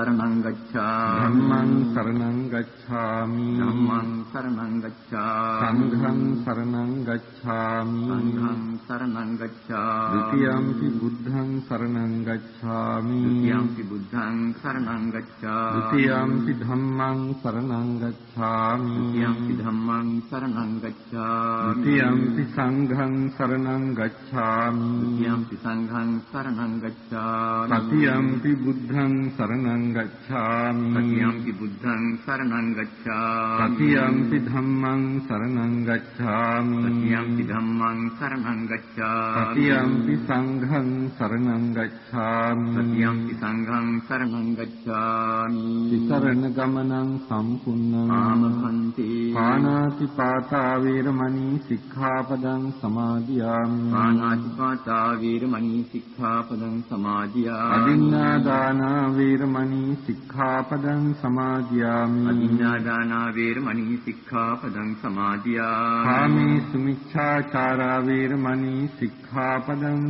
සරණං ගච්ඡාමි බුද්ධං සරණං ගච්ඡාමි ධම්මං සරණං ගච්ඡාමි ධම්මං සරණං ගච්ඡාමි සංඝං සරණං ගච්ඡාමි සංඝං සරණං द्वितीयंपि बुद्धं शरणं गच्छामि द्वितीयंपि बुद्धं शरणं गच्छामि द्वितीयंपि धम्मं शरणं गच्छामि द्वितीयंपि धम्मं शरणं गच्छामि द्वितीयंपि सङ्घं शरणं गच्छामि द्वितीयंपि सङ्घं शरणं गच्छामि तृतीयंपि बुद्धं शरणं गच्छामि तृतीयंपि बुद्धं शरणं गच्छामि तृतीयंपि धम्मं शरणं गच्छामि तृतीयंपि धम्मं शरणं गच्छामि तृतीयंपि සරණං ගච්ඡාමි සතියම්පි ධම්මං සරණං ගච්ඡාමි. සතියම්පි සංඝං සරණං ගච්ඡාමි. සතියම්පි සංඝං සරණං ගච්ඡාමි විතරණ ගමනං සම්පුන්නං ආමහන්ති පානාති පාතා වේරමණී සික්ඛාපදං සමාදියාමි. පාණාතිපාතා වීරමණී සික්ඛාපදං සමාදියාමි. අදින්නා දාන වේරමණී සික්ඛාපදං සමාදියාමි. අදින්නාදානා වේරමණී සික්ඛාපදං සමාදියාමි. කාමේසු මිච්ඡාචාරා වේරමණී සික්ඛාපදං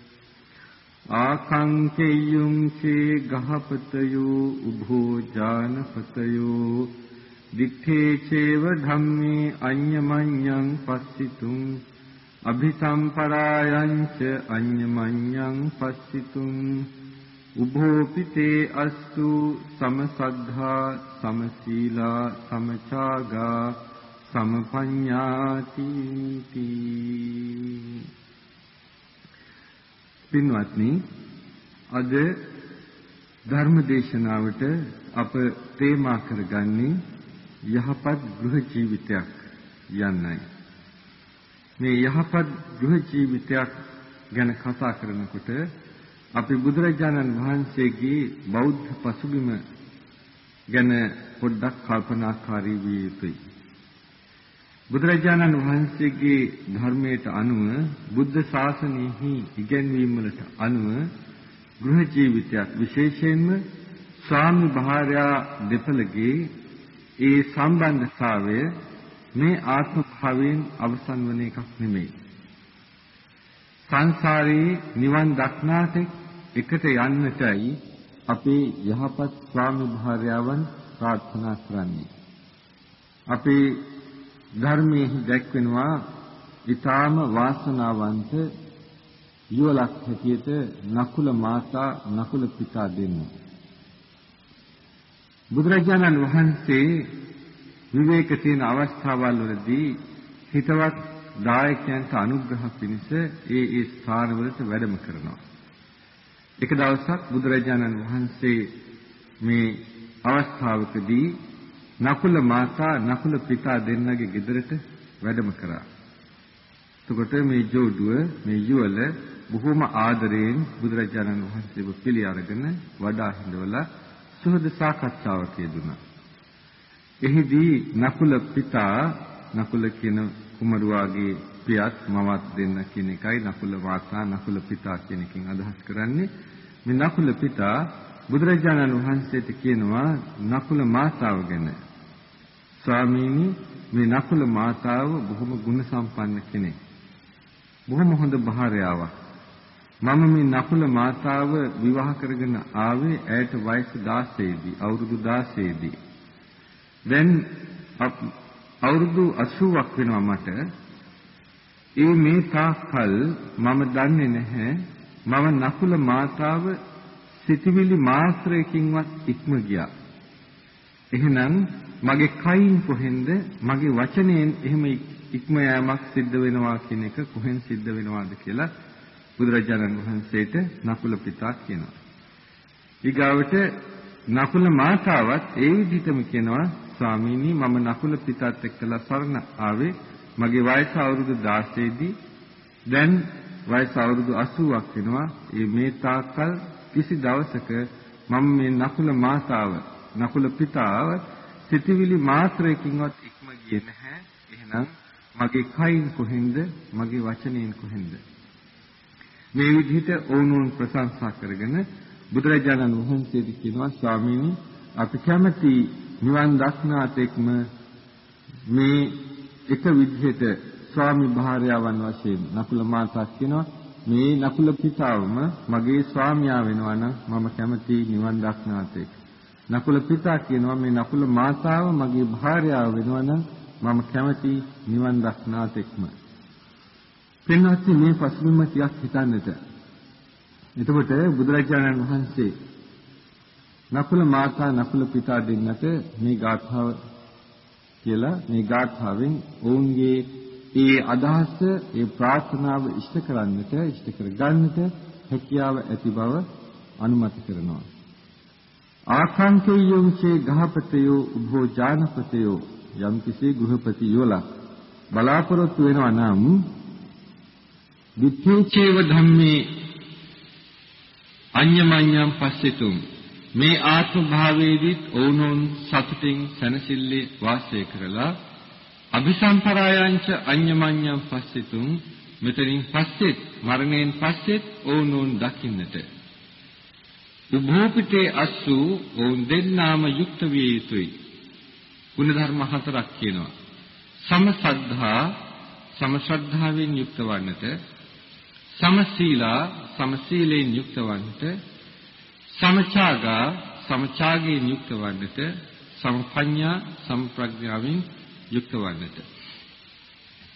ආකංකේයුං චේ ගහපතයෝ උභෝ ජානපතයෝ. දිත්තේ චේව ධම්මේ අඤ්ඤමඤ්ඤං පස්සිතුං අභිසම්පරායං ච අඤ්ඤමඤ්ඤං පස්සිතුං උභෝපිතේ අස්තු සමසද්ධා සමසීලා සමචාගා සමපඤ්ඤාති. පින්වත්නි අද ධර්ම දේශනාවට අප තේමා කරගන්නේ යහපත් ගෘහ ජීවිතයක් යන්නයි මේ යහපත් ගෘහ ජීවිතයක් ගැන කතා කරනකොට අපි බුදුරජාණන් වහන්සේගේ බෞද්ධ පසුබිම ගැන පොඩ්ඩක් කල්පනාකාරී විය යුතුයි. බුදුරජාණන් වහන්සේගේ ධර්මයට අනුව බුද්ධ ශාසනයෙහි ඉගැන්වීම් වලට අනුව ගෘහ ජීවිතයක් විශේෂයෙන්ම ස්වාමි භාර්යා දෙපළගේ ඒ සම්බන්ධතාවය මේ ආත්ම භාවයෙන් අවසන් වන එකක් නෙමෙයි. සංසාරේ නිවන් දක්නාට එකට යන්නටයි අපේ යහපත් ස්වාමි භාර්යාවන් ප්‍රාර්ථනා කරන්නේ. අපේ ධර්මයේ දැක්වෙනවා ඊටාම වාසනාවන්ත යුවලක් හැටියට නකුල මාතා නකුල පිතා දෙන්න. බුදුරජාණන් වහන්සේ විවේක තියෙන අවස්ථාවල් වලදී හිතවත් දායකයන්ට අනුග්‍රහ පිණිස ඒ ඒ ස්ථානවලට වැඩම කරනවා. එක දවසක් බුදුරජාණන් වහන්සේ මේ අවස්ථාවකදී නකුල මාතා නකුල පිතා දෙන්නගේ ගෙදරට වැඩම කරා. එතකොට මේ ජෝඩුව මේ යුවල බොහොම ආදරයෙන් බුදුරජාණන් වහන්සේව පිළි අරගෙන වඩා හිඳවලා සුහද සාකච්ඡාවක යෙදුණා. එහිදී නකුල පිතා නකුල කියන කුමරුවාගේ පියත් මවත් දෙන්න කියන එකයි නකුල මාතා නකුල පිතා කියන එකෙන් අදහස් කරන්නේ. මේ නකුල පිතා බුදුරජාණන් වහන්සේට කියනවා නකුල මාතාව ගැන ස්වාමීනි මේ නකුල මාතාව බොහොම ගුණ සම්පන්න කෙනෙක්. බොහොම හොඳ භාර්යාවක්. මම මේ නකුල මාතාව විවාහ කරගෙන ආවේ ඇයට වයස 16 දී අවුරුදු 16 දී. දැන් අවුරුදු 80ක් වෙනවා මට. ඒ මේ තාක්කල් මම දන්නේ නැහැ මම නකුල මාතාව සිතවිලි මාත්‍රයකින්වත් ඉක්ම ගියා. එහෙනම් මගේ කයින් කොහෙන්ද මගේ වචනයෙන් එහෙම ඉක්ම යෑමක් සිද්ධ වෙනවා කියන එක කොහෙන් සිද්ධ වෙනවද කියලා බුදුරජාණන් වහන්සේට නකුල පිතා කියනවා. ඊගාවට නකුල මාතාවත් ඒ විදිහටම කියනවා ස්වාමීනි මම නකුල පිතත් එක්කලා සරණ ආවේ මගේ වයස අවුරුදු 16 දී දැන් වයස අවුරුදු 80ක් වෙනවා. ඒ මේ තාක්කල් කිසි දවසක මම මේ නකුල මාතාව නකුල පිතාව සිතවිලි මාත්‍රයකින්වත් ඉක්ම ගියේ නැහැ. එහෙනම් මගේ කයින් කොහෙන්ද මගේ වචනයෙන් කොහෙන්ද මේ විදිහට ඔවුන් ප්‍රශංසා කරගෙන බුදුරජාණන් වහන්සේට කියනවා ස්වාමීනි අපි කැමති නිවන් දක්නාතෙක්ම මේ එක විදිහට ස්වාමි භාර්යාවන් වශයෙන් නකුල මාතා කියනවා මේ නකුල පිතාවම මගේ ස්වාමියා වෙනවා නම් මම කැමති නිවන් දක්නාතෙක් නකුල පිතා කියනවා මේ නකුල මාතාව මගේ භාර්යාව වෙනවා නම් මම කැමති නිවන් දක්නාතෙක්ම පින්වත් මේ පසුබිම ටිකක් හිතන්නට. එතකොට බුදුරජාණන් වහන්සේ නකුල මාතා නකුල පිතා දෙන්නට මේ ගාථාව කියලා මේ ගාථාවෙන් ඔවුන්ගේ ඒ අදහස ඒ ප්‍රාර්ථනාව ඉෂ්ට කරන්නට ඉෂ්ට කර ගන්නට හැකියාව ඇති බව අනුමත කරනවා. ආකාංකේයෝ චේ ගහපතයෝ උභෝ ජානපතයෝ යම් කිසි ගෘහපති යෝලා. බලාපොරොත්තු වෙනවා නම් විත්තේචේව ධම්මේ අඤ්ඤමඤ්ඤම් පස්සෙතුම්. මේ ආත්ම භාවයේදීත් ඕනෝන් සතුටින් සැනසෙල්ලේ වාසය කරලා අபிසම්පරායංච අඤ්ඤමඤ්ඤම් පස්සෙතුම්. මෙතනින් පස්සෙත් මරණයෙන් පස්සෙත් ඕනෝන් දකින්නට. උභෝපිතේ අස්සු ඕන් දෙන්නාම යුක්ත විය යුතුයි. ගුණධර්ම හතරක් කියනවා. සමසද්ධා සමශ්‍රද්ධාවෙන් යුක්ත වන්නට සමසීලා සමසීලයෙන් යුක්ත වන්නට සමචාගා සමචාගයෙන් යුක්ත වන්නට සම්පඤ්ඤා සම්ප්‍රඥාවෙන් යුක්ත වන්නට.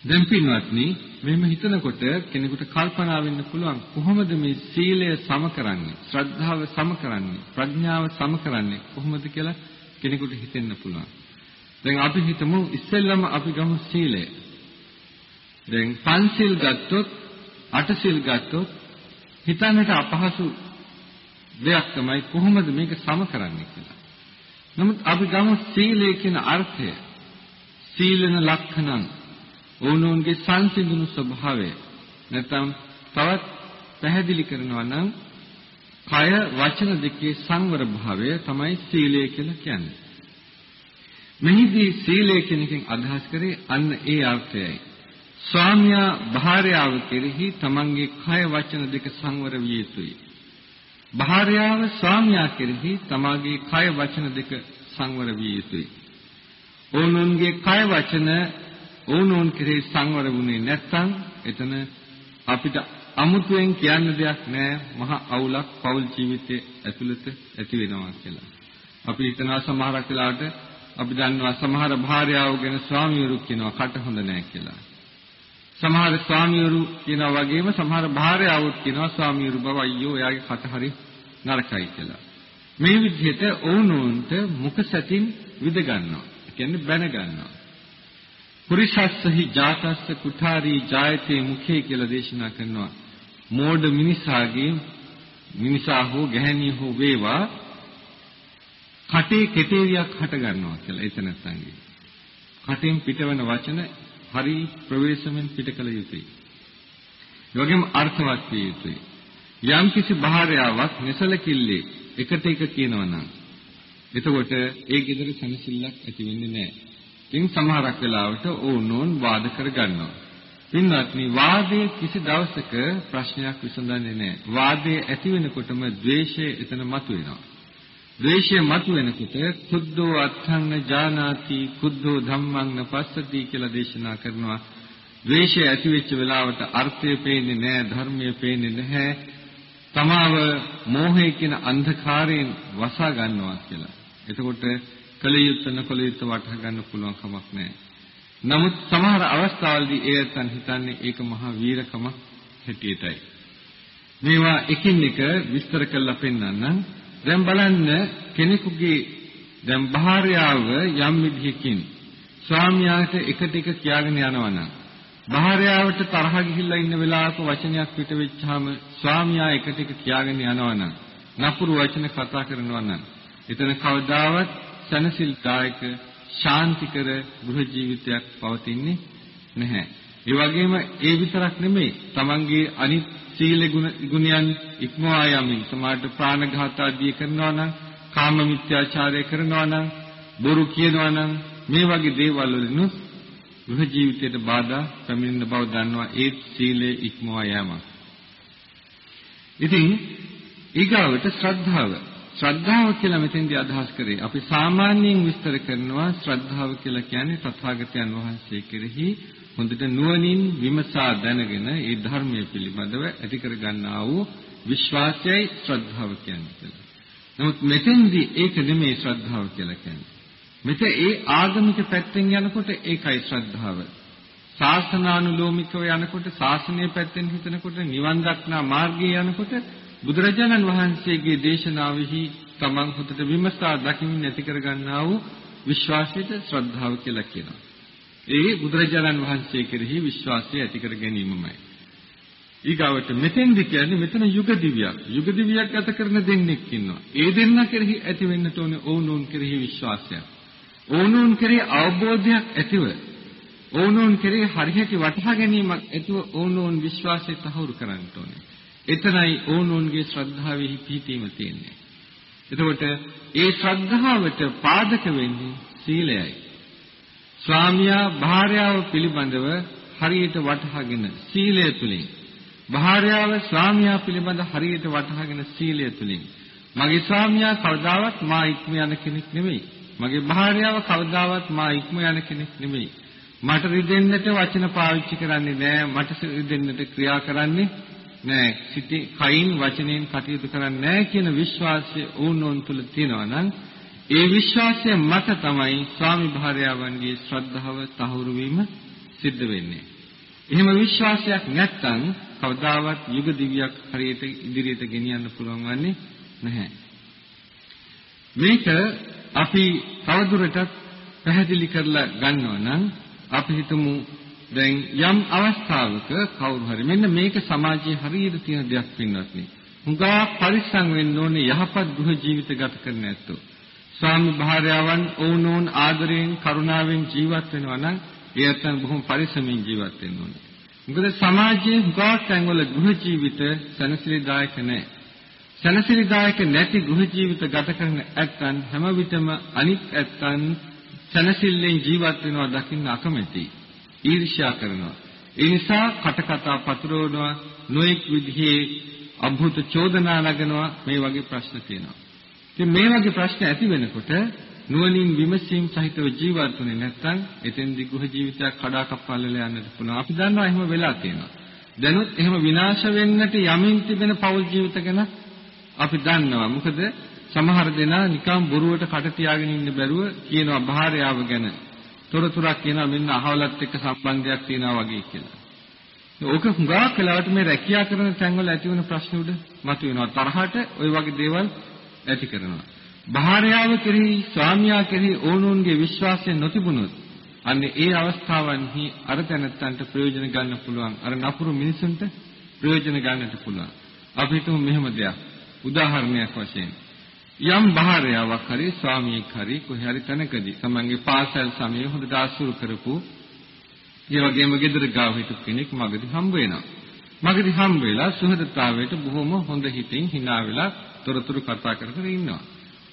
දැන් පින්වත්නි මෙහෙම හිතනකොට කෙනෙකුට කල්පනා වෙන්න පුළුවන් කොහොමද මේ සීලය සම කරන්නේ ශ්‍රද්ධාව සම කරන්නේ ප්‍රඥාව සම කරන්නේ කොහොමද කියලා කෙනෙකුට හිතෙන්න පුළුවන් දැන් අපි හිතමු ඉස්සෙල්ලම අපි ගමු සීලය දැන් පන්සිල් ගත්තොත් අටසිල් ගත්තොත් හිතන්නට අපහසු දෙයක් තමයි කොහොමද මේක සම කරන්නේ කියලා. නමුත් අපි ගමු සීලය කියන අර්ථය. සීලන ලක්ෂණං ඕනෝන්ගේ සංසිඳුණු ස්වභාවය. නැත්නම් තවත් පැහැදිලි කරනවා නම් කය වචන දෙකේ සංවර භාවය තමයි සීලය කියලා කියන්නේ. මෙහිදී සීලය කියන එකෙන් අදහස් කරේ අන්න ඒ අර්ථයයි. ස්වාමියා භාර්යාව කෙරෙහි තමන්ගේ කය වචන දෙක සංවර විය යුතුයි. භාර්යාව ස්වාමියා කෙරෙහි තමාගේ කය වචන දෙක සංවර විය යුතුයි. ඕනොන්ගේ කය වචන ඕනොන් කෙරෙහි සංවර වුණේ නැත්නම් එතන අපිට අමුතුවෙන් කියන්න දෙයක් නැහැ මහා අවුලක් පෞල් ජීවිතයේ ඇතුළත ඇති වෙනවා කියලා. අපි හිතනවා සමහරක් වෙලාවට අපි දන්නවා සමහර භාර්යාව ගැන ස්වාමියරු කියනවා කට හොඳ නැහැ කියලා. සමහර ස්වාමියරු කියනවා වගේම සමහර භාර්යාවොත් කියනවා ස්වාමියරු බව අයියෝ එයාගේ කට හරි නරකයි කියලා. මේ විදිහට ඔවුනොන්ට මුඛ සැටින් විද ගන්නවා. ඒ කියන්නේ බැන ගන්නවා. පුරිසස්සහි ජාතස්ස කුඨාරී ජායතේ මුඛේ කියලා දේශනා කරනවා. මෝඩ මිනිසාගේ මිනිසා හෝ ගැහැණිය හෝ වේවා කටේ කෙටේරියක් හට ගන්නවා කියලා එතනත්න්ගේ. කටෙන් පිටවන වචන හරි ප්‍රවේශමෙන් පිට කළ යුතුයි. ඒ වගේම අර්ථවත් විය යුතුයි. යම් කිසි භාර්යාවක් නැසලකිල්ලේ එකට එක කියනවා නම් එතකොට ඒ ගෙදර සනසිල්ලක් ඇති වෙන්නේ නැහැ. ඉතින් සමහරක් වෙලාවට ඕනෝන් වාද කර ගන්නවා. පින්වත්නි වාදයේ කිසි දවසක ප්‍රශ්නයක් විසඳන්නේ නැහැ. වාදයේ ඇති වෙනකොටම ද්වේෂය එතන මතුවෙනවා. ද්වේෂය මතුවෙනකොට කුද්දෝ අත්ථං ජානාති කුද්දෝ ධම්මං නපස්සති කියලා දේශනා කරනවා. ද්වේෂය ඇති වෙච්ච වෙලාවට අර්ථය පේන්නේ නැහැ, ධර්මය පේන්නේ නැහැ. තමාව මෝහය කියන අන්ධකාරයෙන් වසා ගන්නවා කියලා. එතකොට කලියුත් නකලියුත් වටහා ගන්න පුළුවන් කමක් නැහැ. නමුත් සමහර අවස්ථාවලදී ඒයන් හිතන්නේ ඒක මහා වීරකමක් හැටියටයි. මේවා එකින් එක විස්තර කරලා පෙන්නන්නම්. දැන් බලන්න කෙනෙකුගේ දැන් භාර්යාව යම් විදිහකින් ස්වාමියාට එකට එක කියාගෙන යනවනම් භාර්යාවට තරහ ගිහිල්ලා ඉන්න වෙලාවක වචනයක් පිට වෙච්චාම ස්වාමියා එකට එක කියාගෙන යනවනම් නපුරු වචන කතා කරනවා නම් එතන කවදාවත් සනසිල්දායක ශාන්තිකර ගෘහ ජීවිතයක් පවතින්නේ නැහැ. ඒ වගේම ඒ විතරක් නෙමෙයි තමන්ගේ අනිත් සීල ගුණයන් ඉක්මවා යමින් සමාජ ප්‍රාණඝාත ආදී කරනවා නම් කාම මිත්‍යාචාරය කරනවා නම් බොරු කියනවා නම් මේ වගේ දේවල් වලින් ගෘහ ජීවිතයට බාධා පැමිණෙන බව දන්නවා ඒ සීලය ඉක්මවා යෑමක්. ඉතින් ඊගාවට ශ්‍රද්ධාව ශ්‍රද්ධාව කියලා මෙතෙන්දී අදහස් කරේ අපි සාමාන්‍යයෙන් විස්තර කරනවා ශ්‍රද්ධාව කියලා කියන්නේ තථාගතයන් වහන්සේ කෙරෙහි හොඳට නුවණින් විමසා දැනගෙන ඒ ධර්මයේ පිළිබඳව ඇති කර ගන්නා වූ විශ්වාසයයි ශ්‍රද්ධාව කියන්නේ. නමුත් මෙතෙන්දී ඒක නෙමෙයි ශ්‍රද්ධාව කියලා කියන්නේ. මෙතන ඒ ආගමික පැත්තෙන් යනකොට ඒකයි ශ්‍රද්ධාව. ශාසනානුලෝමිකව යනකොට ශාසනීය පැත්තෙන් හිතනකොට නිවන් දක්නා මාර්ගයේ යනකොට බුදුරජාණන් වහන්සේගේ දේශනාවෙහි තමන් හොතට විමසා දකින්න ඇති කර ගන්නා වූ විශ්වාසයට ශ්‍රද්ධාව කියලා කියනවා. ඒ බුදුරජාණන් වහන්සේ කෙරෙහි විශ්වාසය ඇති කර ගැනීමමයි. ඊගාවට මෙතෙන්දි කියන්නේ මෙතන යුග දිවියක්. යුග දිවියක් ගත කරන දෙන්නෙක් ඉන්නවා. ඒ දෙන්න කෙරෙහි ඇති වෙන්නට ඕනේ ඕනෝන් කෙරෙහි විශ්වාසයක්. ඕනෝන් කෙරෙහි අවබෝධයක් ඇතිව ඕනෝන් කෙරෙහි හරියට වටහා ගැනීමක් ඇතිව ඕනෝන් විශ්වාසය තහවුරු කරන්න ඕනේ. එතනයි ඕනෝන්ගේ ශ්‍රද්ධාවෙහි පිහිටීම තියෙන්නේ. එතකොට ඒ ශ්‍රද්ධාවට පාදක වෙන්නේ සීලයයි. ස්වාමියා භාර්යාව පිළිබඳව හරියට වටහාගෙන සීලය තුලින් භාර්යාව ස්වාමියා පිළිබඳ හරියට වටහාගෙන සීලය තුලින් මගේ ස්වාමියා කවදාවත් මා ඉක්ම යන කෙනෙක් නෙමෙයි මගේ භාර්යාව කවදාවත් මා ඉක්ම යන කෙනෙක් නෙමෙයි මට රිදෙන්නට වචන පාවිච්චි කරන්නේ නෑ මට රිදෙන්නට ක්‍රියා කරන්නේ නෑ සිටි කයින් වචනෙන් කටයුතු කරන්නේ නෑ කියන විශ්වාසය ඕනෝන් තුල තියෙනවා නම් ඒ විශ්වාසය මත තමයි ස්වාමි භාර්යාවන්ගේ ශ්‍රද්ධාව තහවුරු වීම සිද්ධ වෙන්නේ. එහෙම විශ්වාසයක් නැත්නම් කවදාවත් යුග දිවියක් හරියට ඉදිරියට ගෙනියන්න පුළුවන් වන්නේ නැහැ. මේක අපි තවදුරටත් පැහැදිලි කරලා ගන්නවා නම් අපි හිතමු දැන් යම් අවස්ථාවක කවුරු හරි මෙන්න මේක සමාජයේ හරියට තියෙන දෙයක් පින්වත් නේ. හුඟා පරිස්සම් වෙන්න ඕනේ යහපත් ගෘහ ජීවිත ගත කරන්න ඇත්තෝ. ස්වාමි භාර්යාවන් ඔවුනෝන් ආදරයෙන් කරුණාවෙන් ජීවත් වෙනවා නම් ඒ අතන බොහොම පරිස්සමින් ජීවත් වෙන්න ඕනේ. මොකද සමාජයේ හුඟක් තැන්වල ගෘහ ජීවිත සැනසෙලිදායක නැහැ. සැනසෙලිදායක නැති ගෘහ ජීවිත ගත කරන ඇත්තන් හැම විටම අනිත් ඇත්තන් සැනසෙල්ලෙන් ජීවත් වෙනවා දකින්න අකමැතියි. ඊර්ෂ්‍යා කරනවා. ඒ නිසා කටකතා පතුරවනවා නොඑක් විදිහේ අභූත චෝදනා නගනවා මේ වගේ ප්‍රශ්න තියෙනවා. ඉතින් මේ වගේ ප්‍රශ්න ඇති වෙනකොට නුවණින් විමසීම් සහිතව ජීවත් වෙන්නේ නැත්නම් එතෙන්දි ගෘහ ජීවිතයක් කඩා කප්පල්ලලා යන්නත් පුළුවන්. අපි දන්නවා එහෙම වෙලා තියෙනවා. දැනුත් එහෙම විනාශ වෙන්නට යමින් තිබෙන පෞල් ජීවිත ගැන අපි දන්නවා. මොකද සමහර දෙනා නිකම් බොරුවට කට තියාගෙන ඉන්න බැරුව කියනවා භාර්යාව ගැන. තොරතුරක් කියනවා මෙන්න අහවලත් එක්ක සම්බන්ධයක් තියෙනවා වගේ කියලා. ඕක හුඟක් වෙලාවට මේ රැකියා කරන තැන්වල ඇති වෙන ප්‍රශ්න උඩ මතුවෙනවා. තරහට ওই වගේ දේවල් ඇති කරනවා. භාර්යාව කෙරෙහි ස්වාමියා කෙරෙහි ඕනෝන්ගේ විශ්වාසය නොතිබුණොත් අන්නේ ඒ අවස්ථාවන්හි අර තැනත්තන්ට ප්‍රයෝජන ගන්න පුළුවන්. අර නපුරු මිනිසුන්ට ප්‍රයෝජන ගන්නට පුළුවන්. අපි හිතමු මෙහෙම දෙයක්. උදාහරණයක් වශයෙන් යම් භාර්යාවක් හරි ස්වාමියෙක් හරි කොහේ හරි තැනකදී තමන්ගේ පාසල් සමයේ හොඳට ආසුරු කරපු ඒ වගේම ගෙදර ගාව හිටපු කෙනෙක් මගදී හම්බ වෙනවා. මගදී හම්බ වෙලා සුහදතාවයට බොහොම හොඳ හිතින් hina වෙලා තොරතුරු කතා කර කර ඉන්නවා.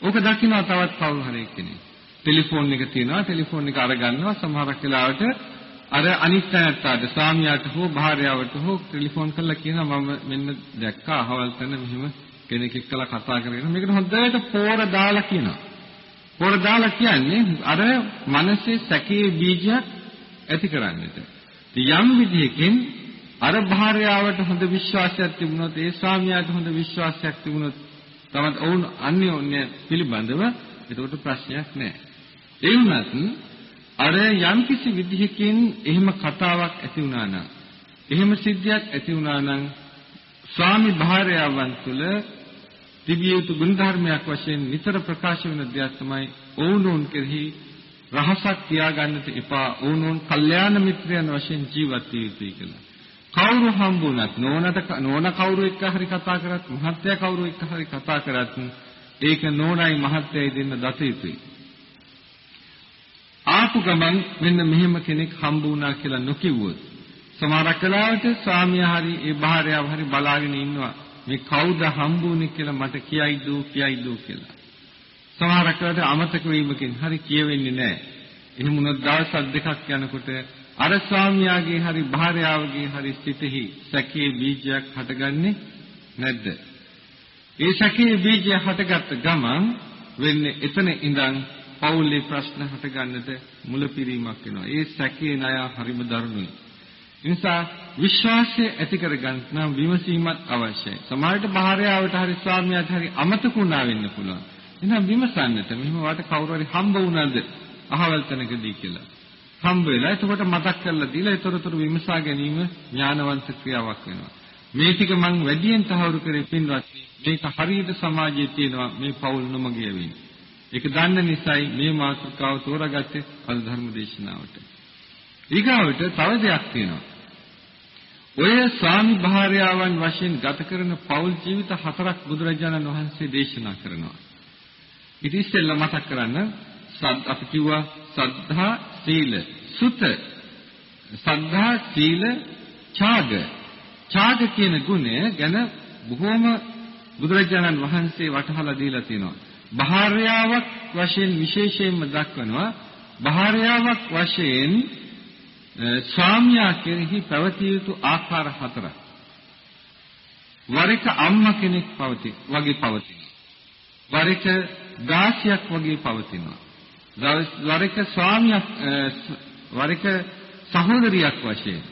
ඕක දකින්නවා තවත් කවුරු හරි කෙනෙක්. ටෙලිෆෝන් එක තියෙනවා ටෙලිෆෝන් එක අරගන්නවා සමහරක් වෙලාවට අර අනිත් තැනට ස්වාමියාට හෝ භාර්යාවට හෝ ටෙලිෆෝන් කරලා කියනවා මම මෙන්න දැක්කා අහවල් තැන මෙහෙම කෙනෙක් එක්කලා කතා කරගෙන මේකට හොඳට පෝර දාලා කියනවා. පෝර දාලා කියන්නේ අර මනසේ සැකයේ බීජයක් ඇති කරන්නට. යම් විදිහකින් අර භාර්යාවට හොඳ විශ්වාසයක් තිබුණොත් ඒ ස්වාමියාට හොඳ විශ්වාසයක් තිබුණොත් තමත් ඔවුන් අන්‍යෝන්‍ය පිළිබඳව එතකොට ප්‍රශ්නයක් නැහැ. ඒ වුණත් අර යම්කිසි විදිහකින් එහෙම කතාවක් ඇති වුණා නම් එහෙම සිද්ධියක් ඇති වුණා නම් ස්වාමි භාර්යාවන් තුළ තිබිය යුතු ගුණධර්මයක් වශයෙන් නිතර ප්‍රකාශ වෙන දෙයක් තමයි ඔවුනොන් කෙරෙහි රහසක් තියාගන්නට එපා ඕනෝන් කල්යාණ මිත්‍රයන් වශයෙන් ජීවත් විය යුතුයි කියලා. කවුරු හම්බුණත් නෝනට නෝන කවුරු එක්ක හරි කතා කරත් මහත්තයා කවුරු එක්ක හරි කතා කරත් ඒක නෝනයි මහත්තයයි දෙන්න දත යුතුයි. ආපු ගමන් මෙන්න මෙහෙම කෙනෙක් හම්බ වුණා කියලා නොකියුවොත් සමහරක් වෙලාවට ස්වාමියා හරි ඒ භාර්යාව හරි බලාගෙන ඉන්නවා මේ කවුද හම්බුනේ කියලා මට කියයිද කියයිද කියලා. සමහරක් වෙලාවට අමතක වීමකින් හරි කියවෙන්නේ නැහැ. එහෙම වුණොත් දවස් දෙකක් යනකොට අර ස්වාමියාගේ හරි භාර්යාවගේ හරි සිතෙහි සැකේ බීජයක් හටගන්නේ නැද්ද? ඒ සැකේ බීජය හටගත්ත ගමන් වෙන්නේ එතන ඉඳන් පෞල්ලේ ප්‍රශ්න හටගන්නට මුලපිරීමක් වෙනවා. ඒ සැකේ ණය හරිම දරුණුයි. නිසා විශ්වාසය ඇති කරගන්න නම් විමසීමක් අවශ්‍යයි. සමහරට භාර්යාවට හරි ස්වාමියාට හරි අමතකුණා වෙන්න පුළුවන්. එහෙනම් විමසන්නට මෙහෙම වාට කවුරු හරි හම්බ වුණාද අහවල් තැනකදී කියලා. හම්බ වෙලා එතකොට මතක් කරලා දීලා ඒතරතුරු විමසා ගැනීම ඥානවන්ත ක්‍රියාවක් වෙනවා. මේ ටික මම වැඩියෙන් තහවුරු කරේ පින්වත් මේක හරියට සමාජයේ තියෙනවා මේ පෞල් නොමගිය වෙන්නේ. ඒක දන්න නිසායි මේ මාතෘකාව තෝරාගත්තේ අද ධර්ම දේශනාවට. ඊගාවට තව දෙයක් තියෙනවා. ඔය ස්වාමි භාර්යාවන් වශයෙන් ගත කරන පෞල් ජීවිත හතරක් බුදුරජාණන් වහන්සේ දේශනා කරනවා. ඉතින් ඉස්සෙල්ලා මතක් කරන්න අපි කිව්වා සද්ධා සීල සුත. සද්ධා සීල ඡාග. ඡාග කියන ගුණය ගැන බොහෝම බුදුරජාණන් වහන්සේ වටහලා දීලා තියෙනවා. භාර්යාවක් වශයෙන් විශේෂයෙන්ම දක්වනවා. භාර්යාවක් වශයෙන් ස්වාමියා කෙරෙහි පැවතිය යුතු ආකාර හතරක් වර එක අම්මා කෙනෙක් පවති වගේ පවතිනවා. වර එක දාසියක් වගේ පවතිනවා. වරක ස්වාමියක් වරක සහෝදරියක් වශයෙන්.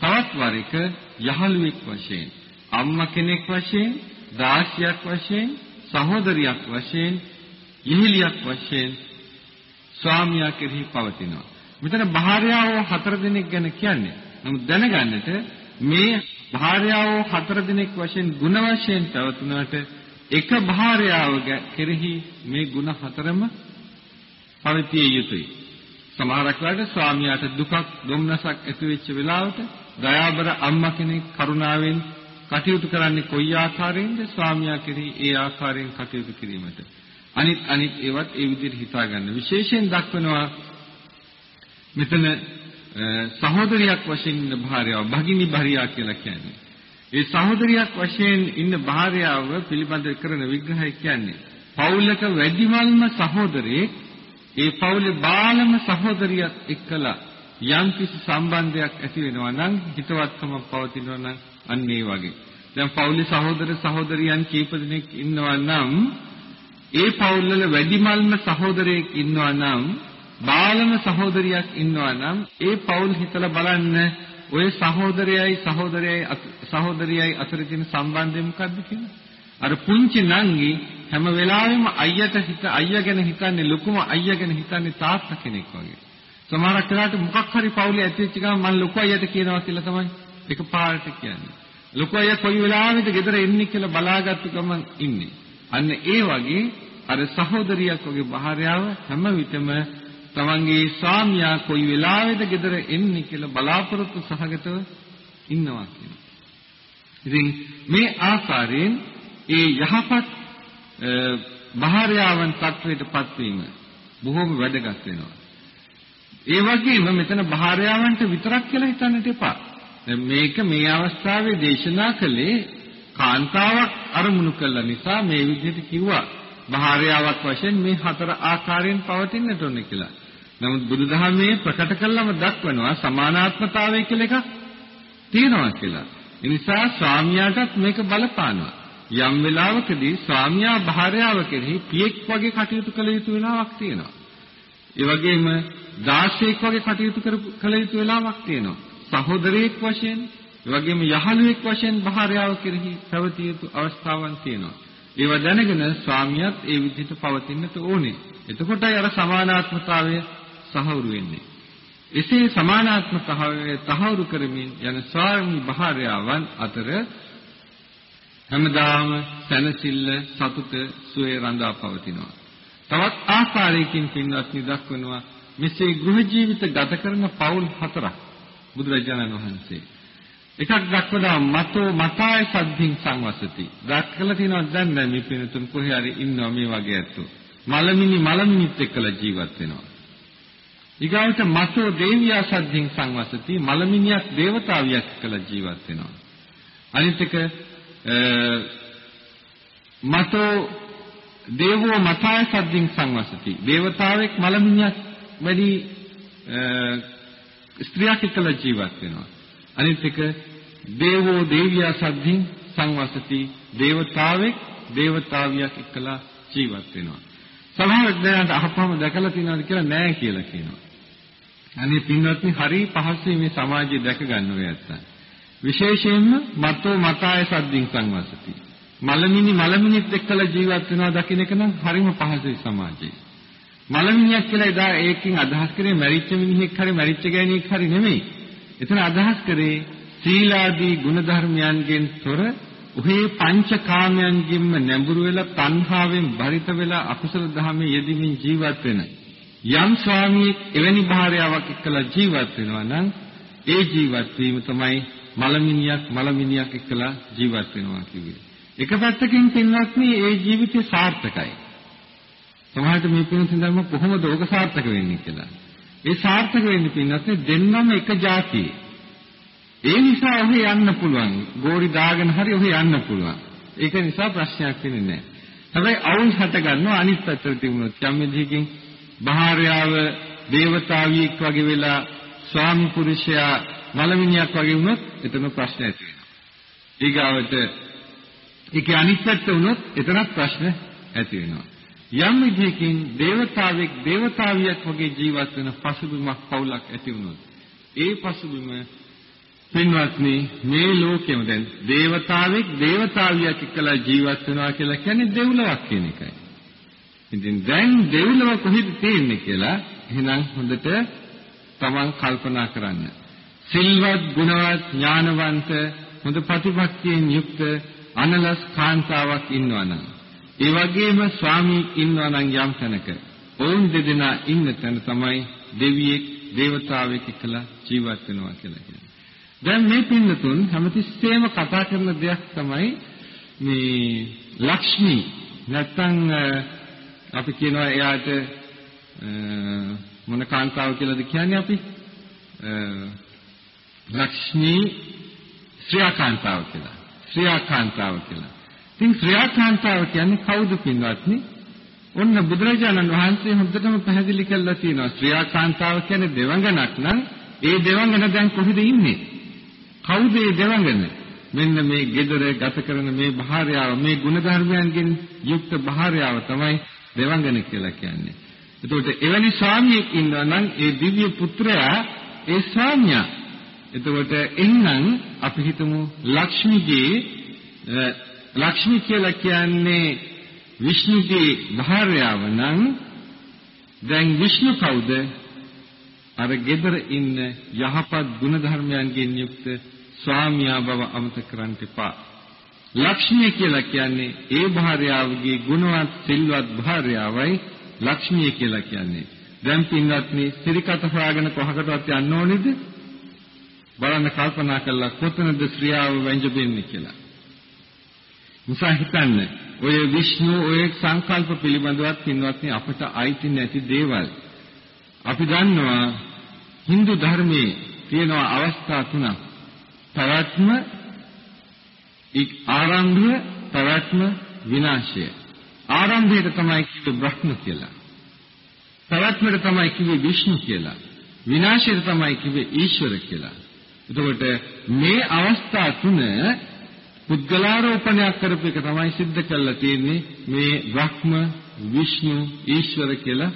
තවත් වරක යහළුවෙක් වශයෙන්. අම්මා කෙනෙක් වශයෙන් දාසියක් වශයෙන් සහෝදරියක් වශයෙන් ඉහිලියක් වශයෙන් ස්වාමියා කෙරෙහි පවතිනවා. මෙතන භාර්යාව හතර දෙනෙක් ගැන කියන්නේ. නමුත් දැනගන්නට මේ භාර්යාව හතර දෙනෙක් වශයෙන් ಗುಣ වශයෙන් පැවතුනාට එක භාර්යාව කෙරෙහි මේ ಗುಣ හතරම පවතිය යුතුයි. සමහරක් වෙලාවට ස්වාමියාට දුකක්, දුම්නසක් ඇති වෙච්ච වෙලාවට දයාබර අම්මා කෙනෙක් කරුණාවෙන් කටයුතු කරන්නේ කොයි ආකාරයෙන්ද ස්වාමියා කෙරෙහි ඒ ආකාරයෙන් කටයුතු කිරීමට. අනිත් අනිත් ඒවත් ඒ විදිහට හිතා ගන්න. විශේෂයෙන් දක්වනවා මෙතන සහෝදරියක් වශයෙන් ඉන්න භාර්යාව භගිනි භාර්යා කියලා කියන්නේ. ඒ සහෝදරියක් වශයෙන් ඉන්න භාර්යාව පිළිබඳ කරන විග්‍රහය කියන්නේ පෞලක වැඩිමල්ම සහෝදරයෙක් ඒ පවුලේ බාලම සහෝදරියක් එක්කලා යම්කිසි සම්බන්ධයක් ඇති වෙනවා නම් හිතවත්කම පවතිනවා නම් අන්න ඒ වගේ. දැන් පවුලේ සහෝදර සහෝදරියන් කීප දෙනෙක් ඉන්නවා නම් ඒ පවුල්වල වැඩිමල්ම සහෝදරයෙක් ඉන්නවා නම් බාලම සහෝදරියක් ඉන්නවා නම් ඒ පවුල් හිතලා බලන්න ඔය සහෝදරයයි සහෝදරයයි සහෝදරියයි අතර තියෙන සම්බන්ධය මොකක්ද කියලා. අර පුංචි නංගි හැම වෙලාවෙම අයියට හිත අයියා ගැන හිතන්නේ ලොකුම අයියා ගැන හිතන්නේ තාත්තා කෙනෙක් වගේ. සමහරක් වෙලාවට මොකක් හරි පවුලේ ඇතිවෙච්ච ගමන් මම ලොකු අයියට කියනවා කියලා තමයි ඒක පාරට කියන්නේ. ලොකු අයියා කොයි වෙලාවෙද ගෙදර එන්නේ කියලා බලාගත්තු ගමන් ඉන්නේ. අන්න ඒ වගේ අර සහෝදරියක් වගේ භාර්යාව හැම විටම තමන්ගේ ස්වාමියා කොයි වෙලාවෙද ගෙදර එන්නේ කියලා බලාපොරොත්තු සහගතව ඉන්නවා කියනවා. ඉතින් මේ ආකාරයෙන් ඒ යහපත් භාර්යාවන් තත්වයටපත් වීම බොහෝම වැදගත් වෙනවා. ඒ වගේම මෙතන භාර්යාවන්ට විතරක් කියලා හිතන්නට එපා. දැන් මේක මේ අවස්ථාවේ දේශනා කළේ කාන්තාවක් අරමුණු කළ නිසා මේ විදිහට කිව්වා. භාර්යාවක් වශයෙන් මේ හතර ආකාරයෙන් පවතින්නට ඕනේ කියලා. නමුත් බුදුදහමේ ප්‍රකට කළම දක්වනවා සමානාත්මතාවය කියලා එකක් තියෙනවා කියලා. ඒ නිසා ස්වාමියාටත් මේක බලපානවා. යම් වෙලාවකදී ස්වාමියා භාර්යාව කෙරෙහි පියෙක් වගේ කටයුතු කළ යුතු වෙලාවක් තියෙනවා. ඒ වගේම දාසයෙක් වගේ කටයුතු කළ යුතු වෙලාවක් තියෙනවා. සහෝදරයෙක් වශයෙන්, ඒ වගේම යහළුවෙක් වශයෙන් භාර්යාව කෙරෙහි පැවතිය යුතු අවස්ථාවන් තියෙනවා. ඒව දැනගෙන ස්වාමියාත් ඒ විදිහට පවතින්නට ඕනේ. එතකොටයි අර සමානාත්මතාවය සහවුරු වෙන්නේ. එසේ සමානාත්මතාවය තහවුරු කරමින් යන ස්වාමි භාර්යාවන් අතර හැමදාම සැනසෙල්ල සතුට සුවේ රඳා පවතිනවා. තවත් ආකාරයකින් පින්වත්නි දක්වනවා මෙසේ ගෘහ ජීවිත ගත කරන පවුල් හතරක් බුදුරජාණන් වහන්සේ එකක් දක්වනවා මතෝ මතාය සද්ධින් සංවසති. දක්කලා තියෙනවා දැන් දැන් මේ පිනතුන් කොහේ හරි ඉන්නවා මේ වගේ ඇත්තෝ. මලමිනි මලමිනිත් එක්කලා ජීවත් වෙනවා. ඊගාවට මතෝ දේවියා සද්ධින් සංවසති මලමිනියක් దేవතාවියක් එක්කලා ජීවත් වෙනවා. අනිත් එක මතෝ දේවෝ මතාය සද්දින් සංවසති. දේවතාවෙක් මලමිණියක් වැඩි ස්ත්‍රියක් එක්කලා ජීවත් වෙනවා. අනිත් එක දේවෝ දේවියා සද්දින් සංවසති. දේවතාවෙක් දේවතාවියක් එක්කලා ජීවත් වෙනවා. සමහර දෙනාට අහපම දැකලා තියෙනවද කියලා නෑ කියලා කියනවා. අනේ පින්වත්නි හරි පහසුයි මේ සමාජය දැක ගන්න ඔය ඇත්තන්. විශේෂයෙන්ම මතෝ මතාය සද්දින් සංවසති. මලමිනි මලමිනිත් එක්කලා ජීවත් වෙනවා දකින්න එක නම් හරිම පහසුයි සමාජයේ. මලමිනියක් කියලා එදා ඒකෙන් අදහස් කරේ මැරිච්ච මිනිහෙක් හරි මැරිච්ච ගෑණියෙක් හරි නෙමෙයි. එතන අදහස් කරේ සීලාදී ගුණධර්මයන්ගෙන් තොර ඔහේ පංචකාමයන්ගෙන්ම නැඹුරු වෙලා තණ්හාවෙන් බරිත වෙලා අකුසල දහමේ යෙදීමින් ජීවත් වෙන යම් ස්වාමියෙක් එවැනි භාර්යාවක් එක්කලා ජීවත් වෙනවා නම් ඒ ජීවත් වීම තමයි මලමිනියක් මලමිනියක් එක්කලා ජීවත් වෙනවා කිව්වේ. එක පැත්තකින් පින්වත්නි ඒ ජීවිතය සාර්ථකයි. සමහරට මේ පින්වත්නි ධර්ම කොහොමද ඕක සාර්ථක වෙන්නේ කියලා. ඒ සාර්ථක වෙන්නේ පින්වත්නි දෙන්නම එක જાතියේ. ඒ නිසා ඔහි යන්න පුළුවන්. ගෝරි දාගෙන හරි ඔහි යන්න පුළුවන්. ඒක නිසා ප්‍රශ්නයක් වෙන්නේ නැහැ. හැබැයි අවුල් හට ගන්නවා අනිත් පැත්තට තිබුණොත් යම් විදිහකින් භාර්යාව දේවතාවියෙක් වගේ වෙලා ස්වාමි පුරුෂයා මලමිණියක් වගේ වුණොත් එතන ප්‍රශ්න ඇති වෙනවා. ඊගාවට ඒකේ අනිත් පැත්ත වුණොත් එතනත් ප්‍රශ්න ඇති වෙනවා. යම් විදිහකින් දේවතාවෙක් දේවතාවියක් වගේ ජීවත් වෙන පසුබිමක් පවුලක් ඇති වුණොත් ඒ පසුබිම පින්වත්නි මේ ලෝකෙම දැන් දේවතාවෙක් දේවතාවියක් එක්කලා ජීවත් වෙනවා කියලා කියන්නේ දෙව්ලොවක් කියන එකයි. ඉතින් දැන් දෙව්ලොව කොහෙද තියෙන්නේ කියලා එහෙනම් හොඳට තමන් කල්පනා කරන්න. සිල්වත්, ගුණවත්, ඥානවන්ත, හොඳ ප්‍රතිපත්තියෙන් යුක්ත අනලස් කාන්තාවක් ඉන්නවනම්, ඒ වගේම ස්වාමී ඉන්නවනම් යම් තැනක, ඔවුන් දෙදෙනා ඉන්න තැන තමයි දෙවියෙක්, දේවතාවෙක් කියලා ජීවත් වෙනවා කියලා කියන්නේ. දැන් මේ පින්නතුන් හැමතිස්සෙම කතා කරන දෙයක් තමයි මේ ලක්ෂ්මී නැත්තම් අපි කියනවා එයාට මොන කාන්තාව කියලාද කියන්නේ අපි ලක්ෂ්මී ශ්‍රියාකාන්තාව කියලා. ශ්‍රියාකාන්තාව කියලා. ඉතින් ශ්‍රියාකාන්තාව කියන්නේ කවුද පින්වත්නි? ඔන්න බුදුරජාණන් වහන්සේ හොඳටම පැහැදිලි කරලා තියෙනවා. ශ්‍රියාකාන්තාව කියන්නේ දෙවඟනක් නම් ඒ දෙවඟන දැන් කොහෙද ඉන්නේ? කවුද ඒ දෙවඟන? මෙන්න මේ gedara ගත කරන මේ භාර්යාව මේ ගුණධර්මයන්ගෙන් යුක්ත භාර්යාව තමයි දෙවඟන කියලා කියන්නේ. එතකොට එවැනි ස්වාමියෙක් ඉන්නවා නම් ඒ දිව්‍ය පුත්‍රයා ඒ ස්වාමියා එතකොට එහෙනම් අපි හිතමු ලක්ෂ්මීගේ ලක්ෂ්මී කියලා කියන්නේ විෂ්ණුගේ භාර්යාව නම් දැන් විෂ්ණු කවුද? අර ගෙදර ඉන්න යහපත් ගුණධර්මයන්ගෙන් යුක්ත ස්වාමියා බව අමතක කරන්න එපා. ලක්ෂ්මිය කියලා කියන්නේ ඒ භාර්යාවගේ ගුණවත් සිල්වත් භාර්යාවයි ලක්ෂ්මිය කියලා කියන්නේ. දැන් පින්වත්නි සිරිකත හොයාගෙන කොහකටවත් යන්න ඕනේද? බලන්න කල්පනා කළා කොතනද ශ්‍රියාව වැංජබෙන්නේ කියලා. මුසා හිතන්න ඔය විෂ්ණු ඔය සංකල්ප පිළිබඳවත් පින්වත්නි අපට අයිති නැති දේවල්. අපි දන්නවා Hindu ධර්මයේ තියෙන අවස්ථා තුනක්. පැවැත්ම ආරම්භය පැවැත්ම විනාශය. ආරම්භයට තමයි කිව්වේ බ්‍රහ්ම කියලා. පැවැත්මට තමයි කිව්වේ විෂ්ණු කියලා. විනාශයට තමයි කිව්වේ ඊශ්වර කියලා. එතකොට මේ අවස්ථා තුන පුද්ගලාරෝපණයක් කරපු එක තමයි සිද්ධ කරලා තියෙන්නේ මේ බ්‍රහ්ම විෂ්ණු ඊශ්වර කියලා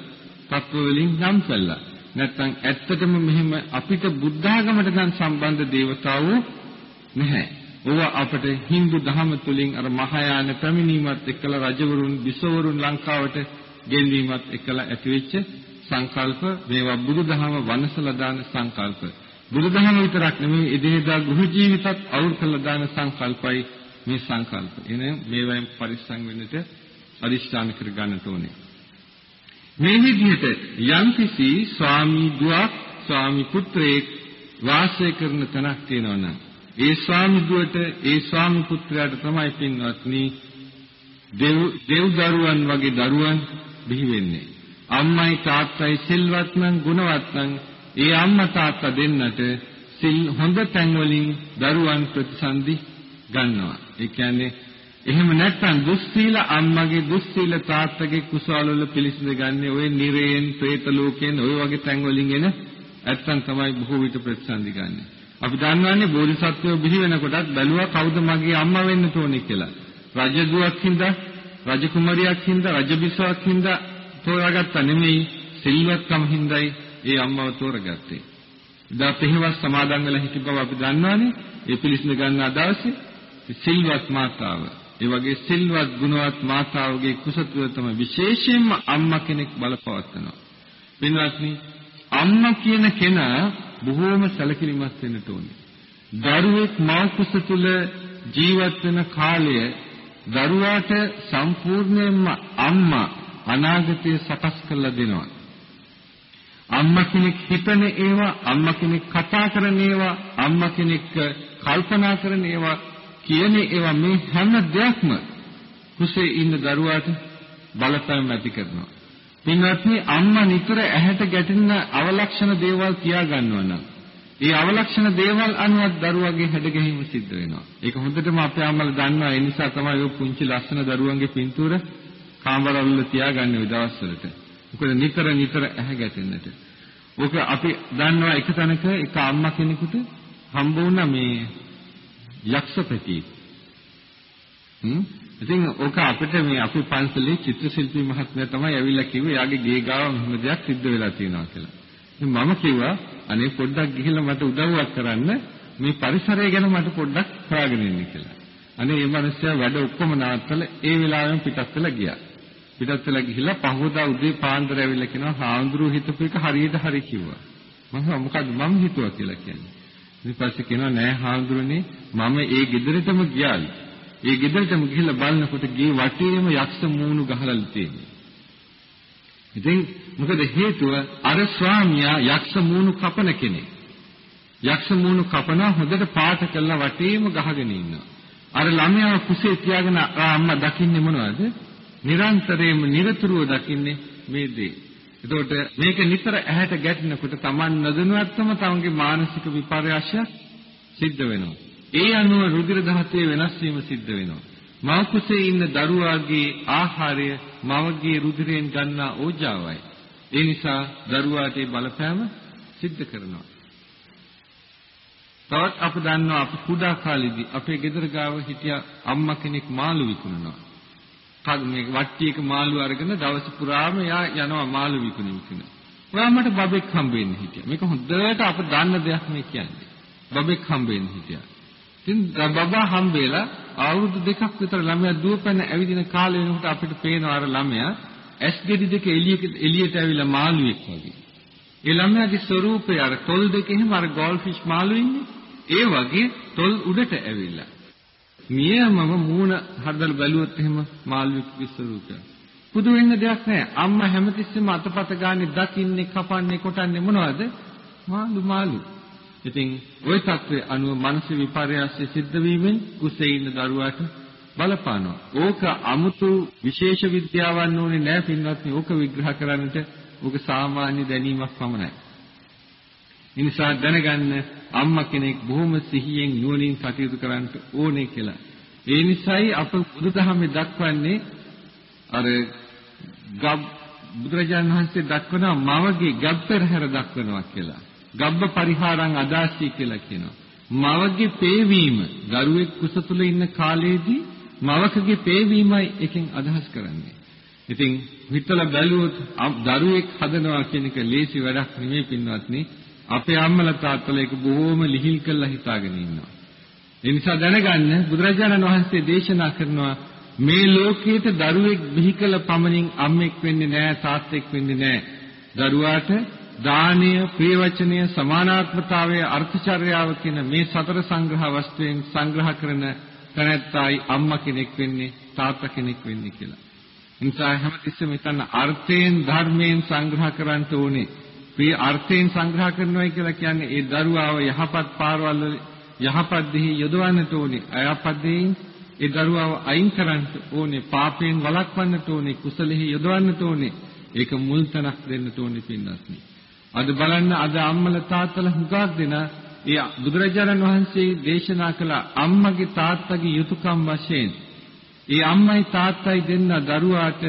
තත්ත්ව වලින් නම් කළා. නැත්තම් ඇත්තටම මෙහෙම අපිට බුද්ධාගමට නම් සම්බන්ධ දේවතාවෝ නැහැ. ඕවා අපට Hindu ධර්ම තුලින් අර මහායාන පැමිණීමත් එක්කලා රජවරුන් විසවරුන් ලංකාවට ගෙන්වීමත් එක්කලා ඇතිවෙච්ච සංකල්ප මේවා බුදුදහම වනසලා දාන සංකල්ප. බුදුදහම විතරක් නෙමෙයි එදිනෙදා ගෘහ ජීවිතත් අවුල් කරලා දාන සංකල්පයි මේ සංකල්ප. එනේ මේවෙන් පරිස්සම් වෙන්නට අදිස්ථාන කර ගන්නට ඕනේ. මේ විදිහට යම්කිසි ස්වාමි දුවක් ස්වාමි පුත්‍රයෙක් වාසය කරන තැනක් තියෙනවා නම් ඒ ස්වාමි දුවට ඒ ස්වාමි පුත්‍රයාට තමයි පින්වත්නි දෙව් දෙව් දරුවන් වගේ දරුවන් බිහි වෙන්නේ. අම්මයි තාත්තයි සිල්වත් නම් ගුණවත් නම් ඒ අම්මා තාත්තා දෙන්නට සිල් හොඳ තැන් වලින් දරුවන් ප්‍රතිසන්දි ගන්නවා. ඒ කියන්නේ එහෙම නැත්නම් දුස්සීල අම්මගේ දුස්සීල තාත්තගේ කුසල වල පිළිසිඳ ගන්න ඔය නිරේන් പ്രേත ලෝකයෙන් ඔය වගේ තැන් වලින් එන නැත්නම් තමයි බොහෝ විට ප්‍රතිසන්දි ගන්න. අපි දන්නවන්නේ බෝධිසත්වයෝ බිහි වෙනකොටත් බැලුවා කවුද මගේ අම්මා වෙන්න ඕනේ කියලා. රජ දුවක් හින්දා, රජ කුමරියක් හින්දා, රජ බිසවක් හින්දා තෝරාගත්තා නෙමෙයි සිල්වත්කම හින්දායි ඒ අම්මව තෝරගත්තේ. දා පෙහෙවස් සමාදන් වෙලා හිටි බව අපි දන්නවනේ. ඒ පිළිසිඳ ගන්නා දවසේ සිල්වත් මාතාව ඒ වගේ සිල්වත් ගුණවත් මාතාවගේ කුසතුව තමයි විශේෂයෙන්ම අම්මා කෙනෙක් බලපවත්නවා. පින්වත්නි අම්මා කියන කෙනා බොහෝම සැලකිලිමත් වෙන්න ඕනේ. දරුවෙක් මව කුස තුල ජීවත් වෙන කාලය දරුවාට සම්පූර්ණයෙන්ම අම්මා අනාගතය සකස් කරලා දෙනවා. අම්මා කෙනෙක් හිතන ඒවා, අම්මා කෙනෙක් කතා කරන ඒවා, අම්මා කෙනෙක් කල්පනා කරන ඒවා කියන ඒවා මේ හැම දෙයක්ම කුසේ ඉන්න දරුවාට බලපෑම් ඇති කරනවා. පින්වත්නි අම්මා නිතර ඇහැට ගැටෙන අවලක්ෂණ දේවල් කියා ගන්නවා නම් ඒ අවලක්ෂණ දේවල් අනුව දරුවගේ හැඩගැහිම සිද්ධ වෙනවා. ඒක හොඳටම අපේ අම්මලා දන්නවා. ඒ නිසා තමයි ඔය පුංචි ලස්සන දරුවන්ගේ පින්තූර කාමරවල තියාගන්නේ ওই දවස්වලට. මොකද නිතර නිතර ඇහැ ගැටෙන්නට. ඕක අපි දන්නවා එක තැනක එක අම්මා කෙනෙකුට හම්බ වුණා මේ යක්ෂපති. හ්ම් ඉතින් ඕක අපිට මේ අපේ පන්සලේ චිත්‍රශිල්පී මහත්මයා තමයි ඇවිල්ලා කිව්වේ යාගේ ගේ ගාව මෙහෙම දෙයක් සිද්ධ වෙලා තියෙනවා කියලා. ඉතින් මම කිව්වා අනේ පොඩ්ඩක් ගිහිල්ලා මට උදව්වක් කරන්න මේ පරිසරය ගැන මට පොඩ්ඩක් හොයාගෙන ඉන්න කියලා. අනේ මේ මිනිස්සයා වැඩ ඔක්කොම නවත්තලා ඒ වෙලාවෙම පිටත් වෙලා ගියා. පිටත් වෙලා ගිහිල්ලා පහවදා උදේ පාන්දර ඇවිල්ලා කියනවා හාමුදුරුවෝ හිතපු එක හරියට හරි කිව්වා. මම මොකද්ද මම හිතුවා කියලා කියන්නේ. ඊට පස්සේ කියනවා නෑ හාමුදුරනේ මම ඒ ගෙදරටම ගියාලු. ඒ ගෙදරටම ගිහිල්ලා බලනකොට ගේ වටේම යක්ෂ මූණු ගහලා තියෙනවා. ඉතින් මොකද හේතුව අර ස්වාමියා යක්ෂ මූණු කපන කෙනෙක්. යක්ෂ මූණු කපන හොඳට පාට කරලා වටේම ගහගෙන ඉන්නවා. අර ළමයාව කුසේ තියාගෙන අම්මා දකින්නේ මොනවද? නිරන්තරයෙන්ම නිරතුරුව දකින්නේ මේ දේ. එතකොට මේක නිතර ඇහැට ගැටෙනකොට Taman නොදැනුවත්වම තමන්ගේ මානසික විපර්යාසය සිද්ධ වෙනවා. ඒ අනුව රුධිර දහතේ වෙනස් වීම සිද්ධ වෙනවා. මව කුසේ ඉන්න දරුවාගේ ආහාරය මවගේ රුධිරයෙන් ගන්නා ඕජාවයි. ඒ නිසා දරුවාට බලපෑම සිද්ධ කරනවා. තවත් අප දන්නවා අපි කුඩා කාලේදී අපේ ගෙදර ගාව හිටිය අම්මා කෙනෙක් මාළු විකුණනවා. කල් මේ වට්ටියක මාළු අරගෙන දවස පුරාම යා යනවා මාළු විකුණ විකුණ. ඔයා මට බබෙක් හම්බ වෙන්න හිටියා. මේක හොඳට අප දන්න දෙයක් මේ කියන්නේ. බබෙක් හම්බ වෙන්න හිටියා. ඉතින් බබා හම්බෙලා අවුරුදු දෙකක් විතර ළමයා දුවපැන ඇවිදින කාලේ වෙනකොට අපිට පේනවා අර ළමයා ඇස් ගෙඩි දෙක එළියට එළියට ඇවිල්ලා මාළුවෙක් වගේ. ඒ ළමයාගේ ස්වරූපය අර තොල් දෙකෙහිම අර ගෝල්ෆිෂ් මාළු ඉන්නේ. ඒ වගේ තොල් උඩට ඇවිල්ලා. මියමම මූණ හදලා බැලුවොත් එහෙම මාළුවෙකුගේ ස්වරූපය. පුදු වෙන්න දෙයක් නැහැ. අම්මා හැමතිස්සෙම අතපත ගානේ දකින්නේ, කපන්නේ, කොටන්නේ මොනවද? මාළු මාළු. ඉතින් ওই தત્ත්වය අනුව මානසික විපර්යාසය සිද්ධ වීමෙන් කුසේ ඉන්න දරුවාට බලපානවා. ඕක 아무තු විශේෂ විද්‍යාවන් ඕනේ නැහැ පින්වත්නි. ඕක විග්‍රහ කරන්නට ඕක සාමාන්‍ය දැනීමක් පමණයි. නිසා දැනගන්න අම්මා කෙනෙක් බොහොම සිහියෙන් නුවණින් කටයුතු කරන්න ඕනේ කියලා. ඒ නිසායි අප බුදුදහමේ දක්වන්නේ අර ගබ් බුදුරජාණන් වහන්සේ දක්වනවා මවගේ ගැබ් පෙරහැර දක්වනවා කියලා. ගබ්බ පරිහාරං අදාසී කියලා කියනවා. මවගේ පේවීම දරුවෙක් කුස තුල ඉන්න කාලයේදී මවකගේ පේවීමයි එකෙන් අදහස් කරන්නේ. ඉතින් හිතලා බැලුවොත් දරුවෙක් හදනවා කියන එක ලේසි වැඩක් නෙමෙයි පින්වත්නි. අපේ අම්මලා තාත්තලා ඒක බොහොම ලිහිල් කරලා හිතාගෙන ඉන්නවා. ඒ නිසා දැනගන්න බුදුරජාණන් වහන්සේ දේශනා කරනවා මේ ලෝකයේ දරුවෙක් බිහි කළ පමණින් අම්මෙක් වෙන්නේ නැහැ තාත්තෙක් වෙන්නේ නැහැ. දරුවාට දානීය, ප්‍රියවචනීය, සමානාත්මතාවය, අර්ථචර්යාව කියන මේ සතර සංග්‍රහ වස්තුවෙන් සංග්‍රහ කරන තැනැත්තයි අම්මා කෙනෙක් වෙන්නේ, තාත්තා කෙනෙක් වෙන්නේ කියලා. නිසා හැමතිස්සෙම හිතන්න අර්ථයෙන් ධර්මයෙන් සංග්‍රහ කරන්න ඕනේ. ප්‍රිය අර්ථයෙන් සංග්‍රහ කරනවා කියලා කියන්නේ ඒ දරුවාව යහපත් පාරවල් යහපත් දෙහි යොදවන්නට ඕනේ. අයහපත් දෙයින් ඒ දරුවාව අයින් කරන්න ඕනේ. පාපයෙන් වළක්වන්නට ඕනේ. කුසලෙහි යොදවන්නට ඕනේ. ඒක මුල් තැනක් දෙන්න ඕනේ පින්නත්නි. අද බලන්න අද අම්මල තාත්තල හුඟක් දෙනා ඒ බුදුරජාණන් වහන්සේ දේශනා කළ අම්මගේ තාත්තගේ යුතුයකම් වශයෙන් ඒ අම්මයි තාත්තයි දෙන්න දරුවාට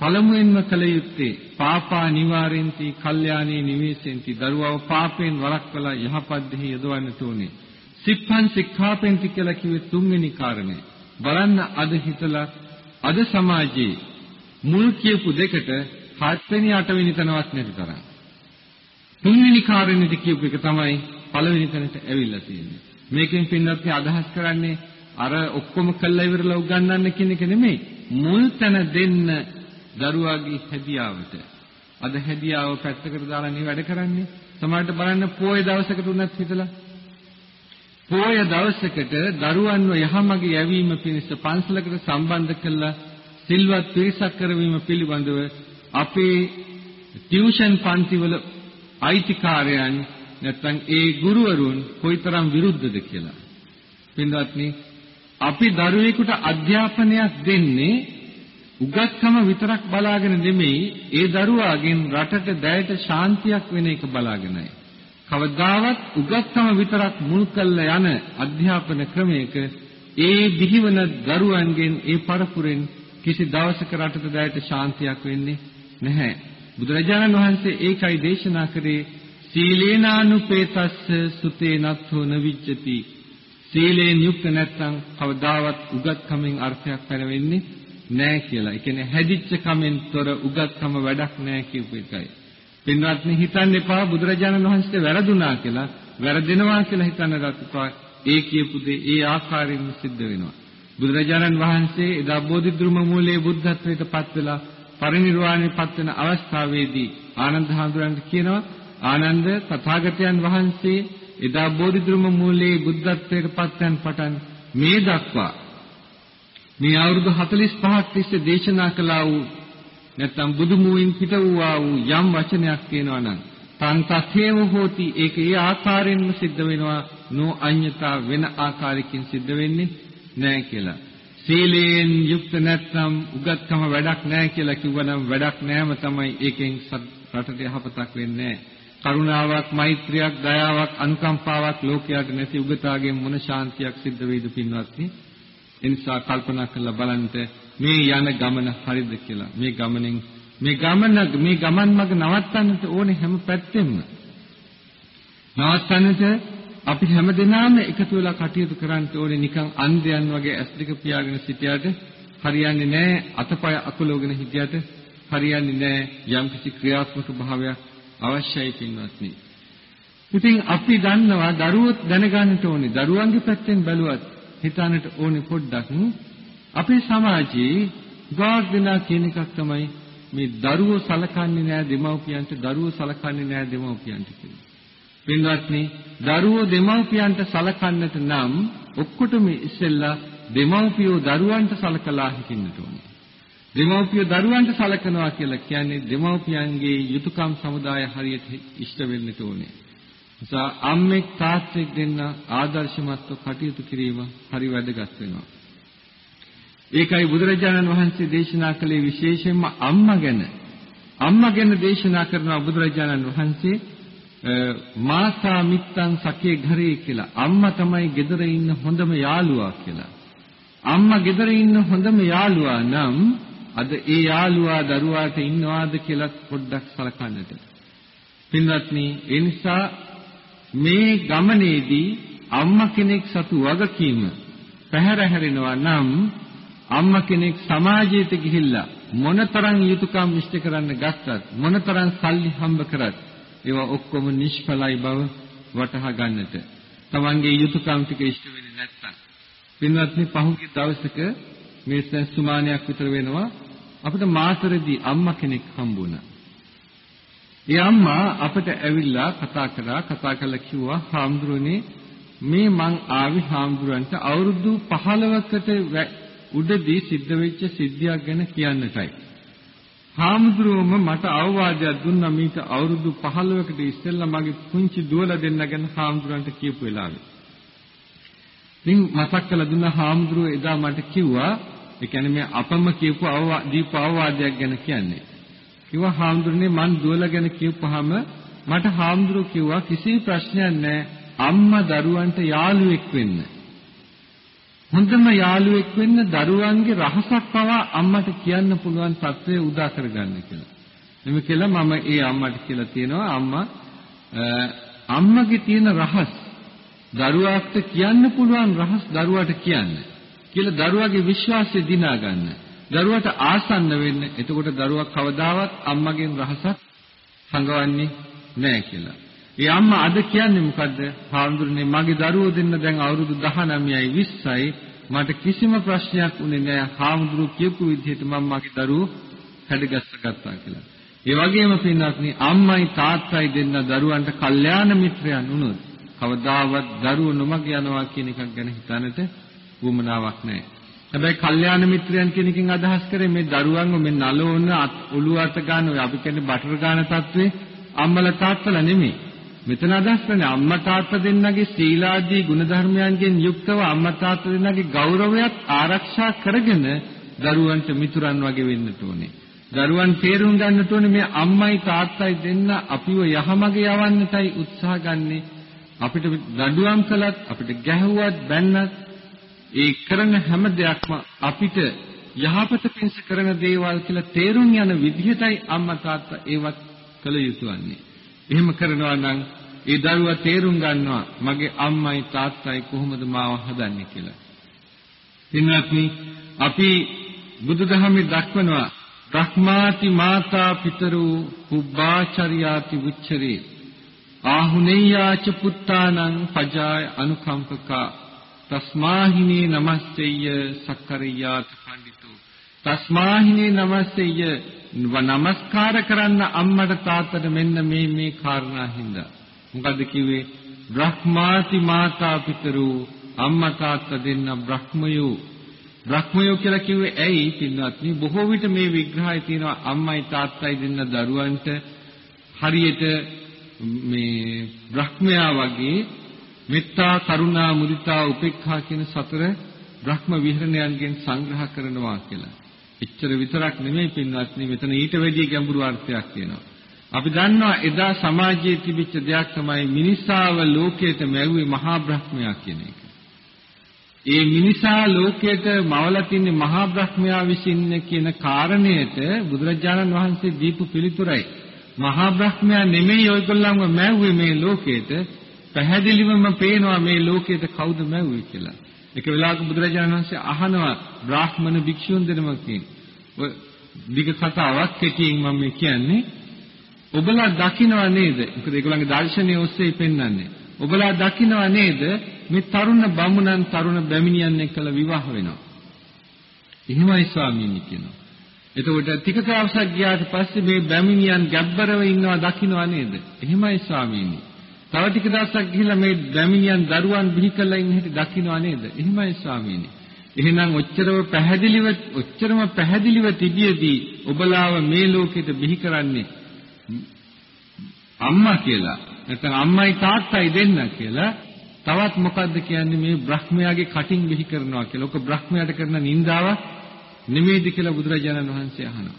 පළමුවෙන්ම කළ යුත්තේ පාපා නිවාරෙන්ති කල්යාණී නිවේසෙන්ති දරුවව පාපයෙන් වළක්වලා යහපත් දෙහි යොදවන්නට ඕනේ. සිප්පන් සික්ඛාපෙන්ති කියලා කිව්වේ තුන්වෙනි කාරණය බලන්න අද හිතලා අද සමාජයේ මුල් කියපු දෙකට හත්වෙනි අටවෙනි තැනවත් නැති තරම්. තුන්වෙනි කාරණේට කියපු එක තමයි පළවෙනි තැනට ඇවිල්ලා තියෙන්නේ. මේකෙන් පින්නත් අදහස් කරන්නේ අර ඔක්කොම කළා ඉවරලා උගන්වන්න කියන එක නෙමෙයි. මුල් තැන දෙන්න දරුවාගේ හැදියාවට. අද හැදියාව පැත්තකට දාලා නේ වැඩ කරන්නේ. සමහරට බලන්න පොයේ දවසකට උනත් හිතලා පොය දවසකට දරුවන්ව යහමග යැවීම පිණිස පන්සලකට සම්බන්ධ කළා සිල්වත් පිරිසක් කරවීම පිළිබඳව අපේ ටියුෂන් පන්තිවල අයිතිකාරයන් නැත්නම් ඒ ගුරුවරුන් කොයිතරම් විරුද්ධද කියලා. පින්වත්නි අපි දරුවෙකුට අධ්‍යාපනයක් දෙන්නේ උගත්කම විතරක් බලාගෙන නෙමෙයි ඒ දරුවාගෙන් රටට දැයට ශාන්තියක් වෙන එක බලාගෙනයි. කවදාවත් උගත්කම විතරක් මුල් කරලා යන අධ්‍යාපන ක්‍රමයක ඒ දිහිවන දරුවන්ගෙන් ඒ පරපුරෙන් කිසි දවසක රටට දැයට ශාන්තියක් වෙන්නේ නැහැ. බුදුරජාණන් වහන්සේ ඒකයි දේශනා කරේ සීලේනානුපේතස්ස සුතේ නත්ථෝ නවිජ්ජති සීලයෙන් යුක්ත නැත්නම් කවදාවත් උගත්කමෙන් අර්ථයක් පැනවෙන්නේ නැහැ කියලා. ඒ කියන්නේ හැදිච්ච කමෙන් තොර උගත්කම වැඩක් නැහැ කියපු එකයි. පින්වත්නි හිතන්න එපා බුදුරජාණන් වහන්සේ වැරදුනා කියලා වැරදෙනවා කියලා හිතන්නවත් එපා. ඒ කියපු දේ ඒ ආකාරයෙන් සිද්ධ වෙනවා. බුදුරජාණන් වහන්සේ එදා බෝධිධර්ම මූලයේ බුද්ධත්වයට පත් වෙලා පරිනිර්වාණය පත් වෙන අවස්ථාවේදී ආනන්ද හාමුදුරන්ට කියනවා ආනන්ද තථාගතයන් වහන්සේ එදා බෝධිධර්ම මූලයේ බුද්ධත්වයට පත්යන් පටන් මේ දක්වා මේ අවුරුදු 45ක් තිස්සේ දේශනා කළා වූ නැත්නම් බුදු මුවින් පිට වූවා වූ යම් වචනයක් කියනවා නම් තන් තථේව හෝති ඒක ඒ ආකාරයෙන්ම සිද්ධ වෙනවා නෝ අඤ්‍යතා වෙන ආකාරයකින් සිද්ධ වෙන්නේ නැහැ කියලා. සීලයෙන් යුක්ත නැත්නම් උගත්කම වැඩක් නැහැ කියලා කිව්වනම් වැඩක් නැහැම තමයි ඒකෙන් රටට යහපතක් වෙන්නේ නැහැ. කරුණාවක්, මෛත්‍රියක්, දයාවක්, අනුකම්පාවක් ලෝකයට නැති උගතාගෙන් මොන ශාන්තියක් සිද්ධ වෙයිද පින්වත්නි? එනිසා කල්පනා කරලා බලන්න මේ යන ගමන හරිද කියලා. මේ ගමනෙන් මේ ගමන මේ ගමන් මඟ නවත්තන්නට ඕනේ හැම පැත්තෙම. නවත්තන්නට අපි හැමදෙනාම එකතු වෙලා කටයුතු කරන්න ඕනේ නිකන් අන්ධයන් වගේ ඇස් දෙක පියාගෙන සිටියට. හරියන්නේ නැහැ අතපය අකුලවගෙන හිටියට හරියන්නේ නැහැ යම්කිසි ක්‍රියාත්මක භාවයක් අවශ්‍යයි පින්වත්නි. ඉතින් අපි දන්නවා දරුවොත් දැනගන්නට ඕනේ. දරුවන්ගේ පැත්තෙන් බැලුවත් හිතන්නට ඕනේ පොඩ්ඩක්. අපේ සමාජයේ ගාඩ්දනා කියන එකක් තමයි මේ දරුවෝ සලකන්නේ නැහැ දෙමව්පියන්ට දරුවෝ සලකන්නේ නැහැ දෙමව්පියන්ට කියලා. පින්වත්නි දරුවෝ දෙමව්පියන්ට සලකන්නට නම් ඔක්කොටම ඉස්සෙල්ලා දෙමව්පියෝ දරුවන්ට සලකලා හිටින්නට ඕනේ. දෙමව්පියෝ දරුවන්ට සලකනවා කියලා කියන්නේ දෙමව්පියන්ගේ යුතුයකම් සමුදාය හරියට ඉෂ්ට වෙන්නට ඕනේ. නිසා අම්මෙක් තාත්තෙක් දෙන්න ආදර්ශමත්ව කටයුතු කිරීම හරි වැදගත් වෙනවා. ඒකයි බුදුරජාණන් වහන්සේ දේශනා කළේ විශේෂයෙන්ම අම්මා ගැන. අම්මා ගැන දේශනා කරන බුදුරජාණන් වහන්සේ මාතා මිත්තන් සකේ ঘරේ කියලා. අම්මා තමයි ගෙදර ඉන්න හොඳම යාළුවා කියලා. අම්මා ගෙදර ඉන්න හොඳම යාළුවා නම් අද ඒ යාළුවා දරුවාට ඉන්නවාද කියලා පොඩ්ඩක් සලකන්නට. පින්වත්නි, ඒ නිසා මේ ගමනේදී අම්මා කෙනෙක් සතු වගකීම පැහැර හැරෙනවා නම් අම්මා කෙනෙක් සමාජයට ගිහිල්ලා මොනතරම් යුතුයකම් ඉෂ්ට කරන්න ගත්තත් මොනතරම් සල්ලි හම්බ කරත් ඒවා ඔක්කොම නිෂ්ඵලයි බව වටහා ගන්නට තමන්ගේ යුතුයකම් ටික ඉෂ්ට වෙන්නේ නැත්තම් පින්වත්නි පහුගිය දවසක මේ සුමානයක් විතර වෙනවා අපිට මාතරදී අම්මා කෙනෙක් හම්බුණා. ඒ අම්මා අපිට ඇවිල්ලා කතා කරා කතා කරලා කිව්වා හාමුදුරනේ මේ මං ආවි හාමුදුරන්ට අවුරුදු 15කට උඩදී සිද්ධ වෙච්ච සිද්ධියක් ගැන කියන්නටයි. හාමුදුරුවම මට අවවාදයක් දුන්නා මීට අවුරුදු 15කට ඉස්සෙල්ලා මගේ පුංචි දුවලා දෙන්න ගැන හාමුදුරන්ට කියපු වෙලාවේ. ඉතින් මතක් කරලා දුන්න හාමුදුරුවෝ එදා මට කිව්වා ඒ කියන්නේ මේ අපම කියපු දීප අවවාදයක් ගැන කියන්නේ. කිව්වා හාමුදුරනේ මං දුවලා ගැන කියපුවාම මට හාමුදුරුවෝ කිව්වා කිසි ප්‍රශ්නයක් නැහැ අම්මා දරුවන්ට යාළුවෙක් වෙන්න. හොඳම යාළුවෙක් වෙන්න දරුවන්ගේ රහසක් පවා අම්මට කියන්න පුළුවන් තත්ත්වය උදා කරගන්න කියලා. එමෙ කියලා මම ඒ අම්මට කියලා තියෙනවා අම්මා අම්මගේ තියෙන රහස් දරුවාට කියන්න පුළුවන් රහස් දරුවාට කියන්න. කියලා දරුවාගේ විශ්වාසය දිනා ගන්න. දරුවාට ආසන්න වෙන්න. එතකොට දරුවා කවදාවත් අම්මගෙන් රහසක් සංගවන්නේ නැහැ කියලා. ඒ අම්මා අද කියන්නේ මොකද්ද? හාමුදුරනේ මගේ දරුවෝ දෙන්න දැන් අවුරුදු 19යි 20යි මට කිසිම ප්‍රශ්නයක් උනේ නැහැ. හාමුදුරුවෝ කියපු විදිහට මම මගේ දරුවෝ හැඩගස්ස ගත්තා කියලා. ඒ වගේම පින්වත්නි අම්මයි තාත්තයි දෙන්න දරුවන්ට කල්යාණ මිත්‍රයන් වුණොත් කවදාවත් දරුවෝ නොමග යනවා කියන එකක් ගැන හිතන්නට වුමනාවක් නැහැ. හැබැයි කල්යාණ මිත්‍රයන් කියන එකෙන් අදහස් කරේ මේ දරුවන්ව මේ නලෝන ඔළුව අත ගන්න ඔය අපි කියන්නේ බටර් ගන්න තත්ත්වේ අම්මලා තාත්තලා නෙමෙයි. මෙතන අදහස් කරන්නේ අම්මා තාත්තා දෙන්නගේ සීලාදී ගුණධර්මයන්ගෙන් යුක්තව අම්මා තාත්තා දෙන්නගේ ගෞරවයත් ආරක්ෂා කරගෙන දරුවන්ට මිතුරන් වගේ වෙන්න ඕනේ. දරුවන් තේරුම් ගන්නට ඕනේ මේ අම්මයි තාත්තයි දෙන්න අපිව යහමගේ යවන්නටයි උත්සාහ ගන්නේ. අපිට දඬුවම් කළත් අපිට ගැහුවත් බැන්නත් ඒ කරන හැම දෙයක්ම අපිට යහපත පිණිස කරන දේවල් කියලා තේරුම් යන විදිහටයි අම්මා තාත්තා ඒවත් කළ යුතු වන්නේ. එහෙම කරනවා නම් ඒ දරුවා තේරුම් ගන්නවා මගේ අම්මයි තාත්තයි කොහොමද මාව හදන්නේ කියලා. පින්වත්නි අපි බුදුදහමේ දක්වනවා බ්‍රහ්මාති මාතා පිතරෝ කුබ්බාචර්යාති උච්චරේ ආහුනේයාච පුත්තානං පජාය අනුකම්පකා තස්මාහිනේ නමස්සෙය්‍ය සක්කරියාත පඬිතු තස්මාහිනේ නමස්සෙය්‍ය නමස්කාර කරන්න අම්මට තාත්තට මෙන්න මේ මේ කාරණා හින්දා මොකද්ද කිව්වේ බ්‍රහ්මාති මාතා පිතරු අම්මා තාත්තා දෙන්න බ්‍රහ්මයෝ බ්‍රහ්මයෝ කියලා කිව්වේ ඇයි පින්වත්නි බොහෝ විට මේ විග්‍රහය තියෙනවා අම්මයි තාත්තයි දෙන්න දරුවන්ට හරියට මේ බ්‍රහ්මයා වගේ මෙත්තා කරුණා මුදිතා උපේක්ඛා කියන සතර බ්‍රහ්ම විහරණයන්ගෙන් සංග්‍රහ කරනවා කියලා. එච්චර විතරක් නෙමෙයි පින්වත්නි මෙතන ඊට වැඩිය ගැඹුරු අර්ථයක් තියෙනවා. අපි දන්නවා එදා සමාජයේ තිබිච්ච දෙයක් තමයි මිනිසාව ලෝකයට මැව්වේ මහා බ්‍රහ්මයා කියන එක. ඒ මිනිසා ලෝකයට මවලා තින්නේ මහා බ්‍රහ්මයා විසින් කියන කාරණයට බුදුරජාණන් වහන්සේ දීපු පිළිතුරයි. මහා බ්‍රහ්මයා නෙමෙයි ඔයගොල්ලන්ව මැව්වේ මේ ලෝකයට පැහැදිලිවම පේනවා මේ ලෝකයට කවුද මැව්වේ කියලා. එක වෙලාවක බුදුරජාණන් වහන්සේ අහනවා බ්‍රාහ්මණ භික්ෂුන් දෙනමකින්. ඔය දිග කතාවක් කෙටියෙන් මම කියන්නේ. ඔබලා දකිනවා නේද? මොකද ඒගොල්ලන්ගේ දර්ශනය ඔස්සේ පෙන්වන්නේ. ඔබලා දකිනවා නේද? මේ තරුණ බමුණන් තරුණ බැමිණියන් එක්කලා විවාහ වෙනවා. එහෙමයි ස්වාමීනි කියනවා. එතකොට ටික දවසක් ගියාට පස්සේ මේ බැමිණියන් ගැබ්බරව ඉන්නවා දකින්නවා නේද? එහෙමයි ස්වාමීනි. තව ටික දවසක් ගිහිල්ලා මේ බැමිණියන් දරුවන් බිහි කරලා ඉන්න හැටි දකින්නවා නේද? එහෙමයි ස්වාමීනි. එහෙනම් ඔච්චරව පැහැදිලිව ඔච්චරම පැහැදිලිව තිබියදී ඔබලාව මේ ලෝකෙට බිහි කරන්නේ අම්මා කියලා. නැත්නම් අම්මයි තාත්තයි දෙන්න කියලා තවත් මොකද්ද කියන්නේ මේ බ්‍රහ්මයාගේ කටින් බිහි කරනවා කියලා. ඔක බ්‍රහ්මයාට කරන නින්දාවක් නෙමෙයිද කියලා බුදුරජාණන් වහන්සේ අහනවා.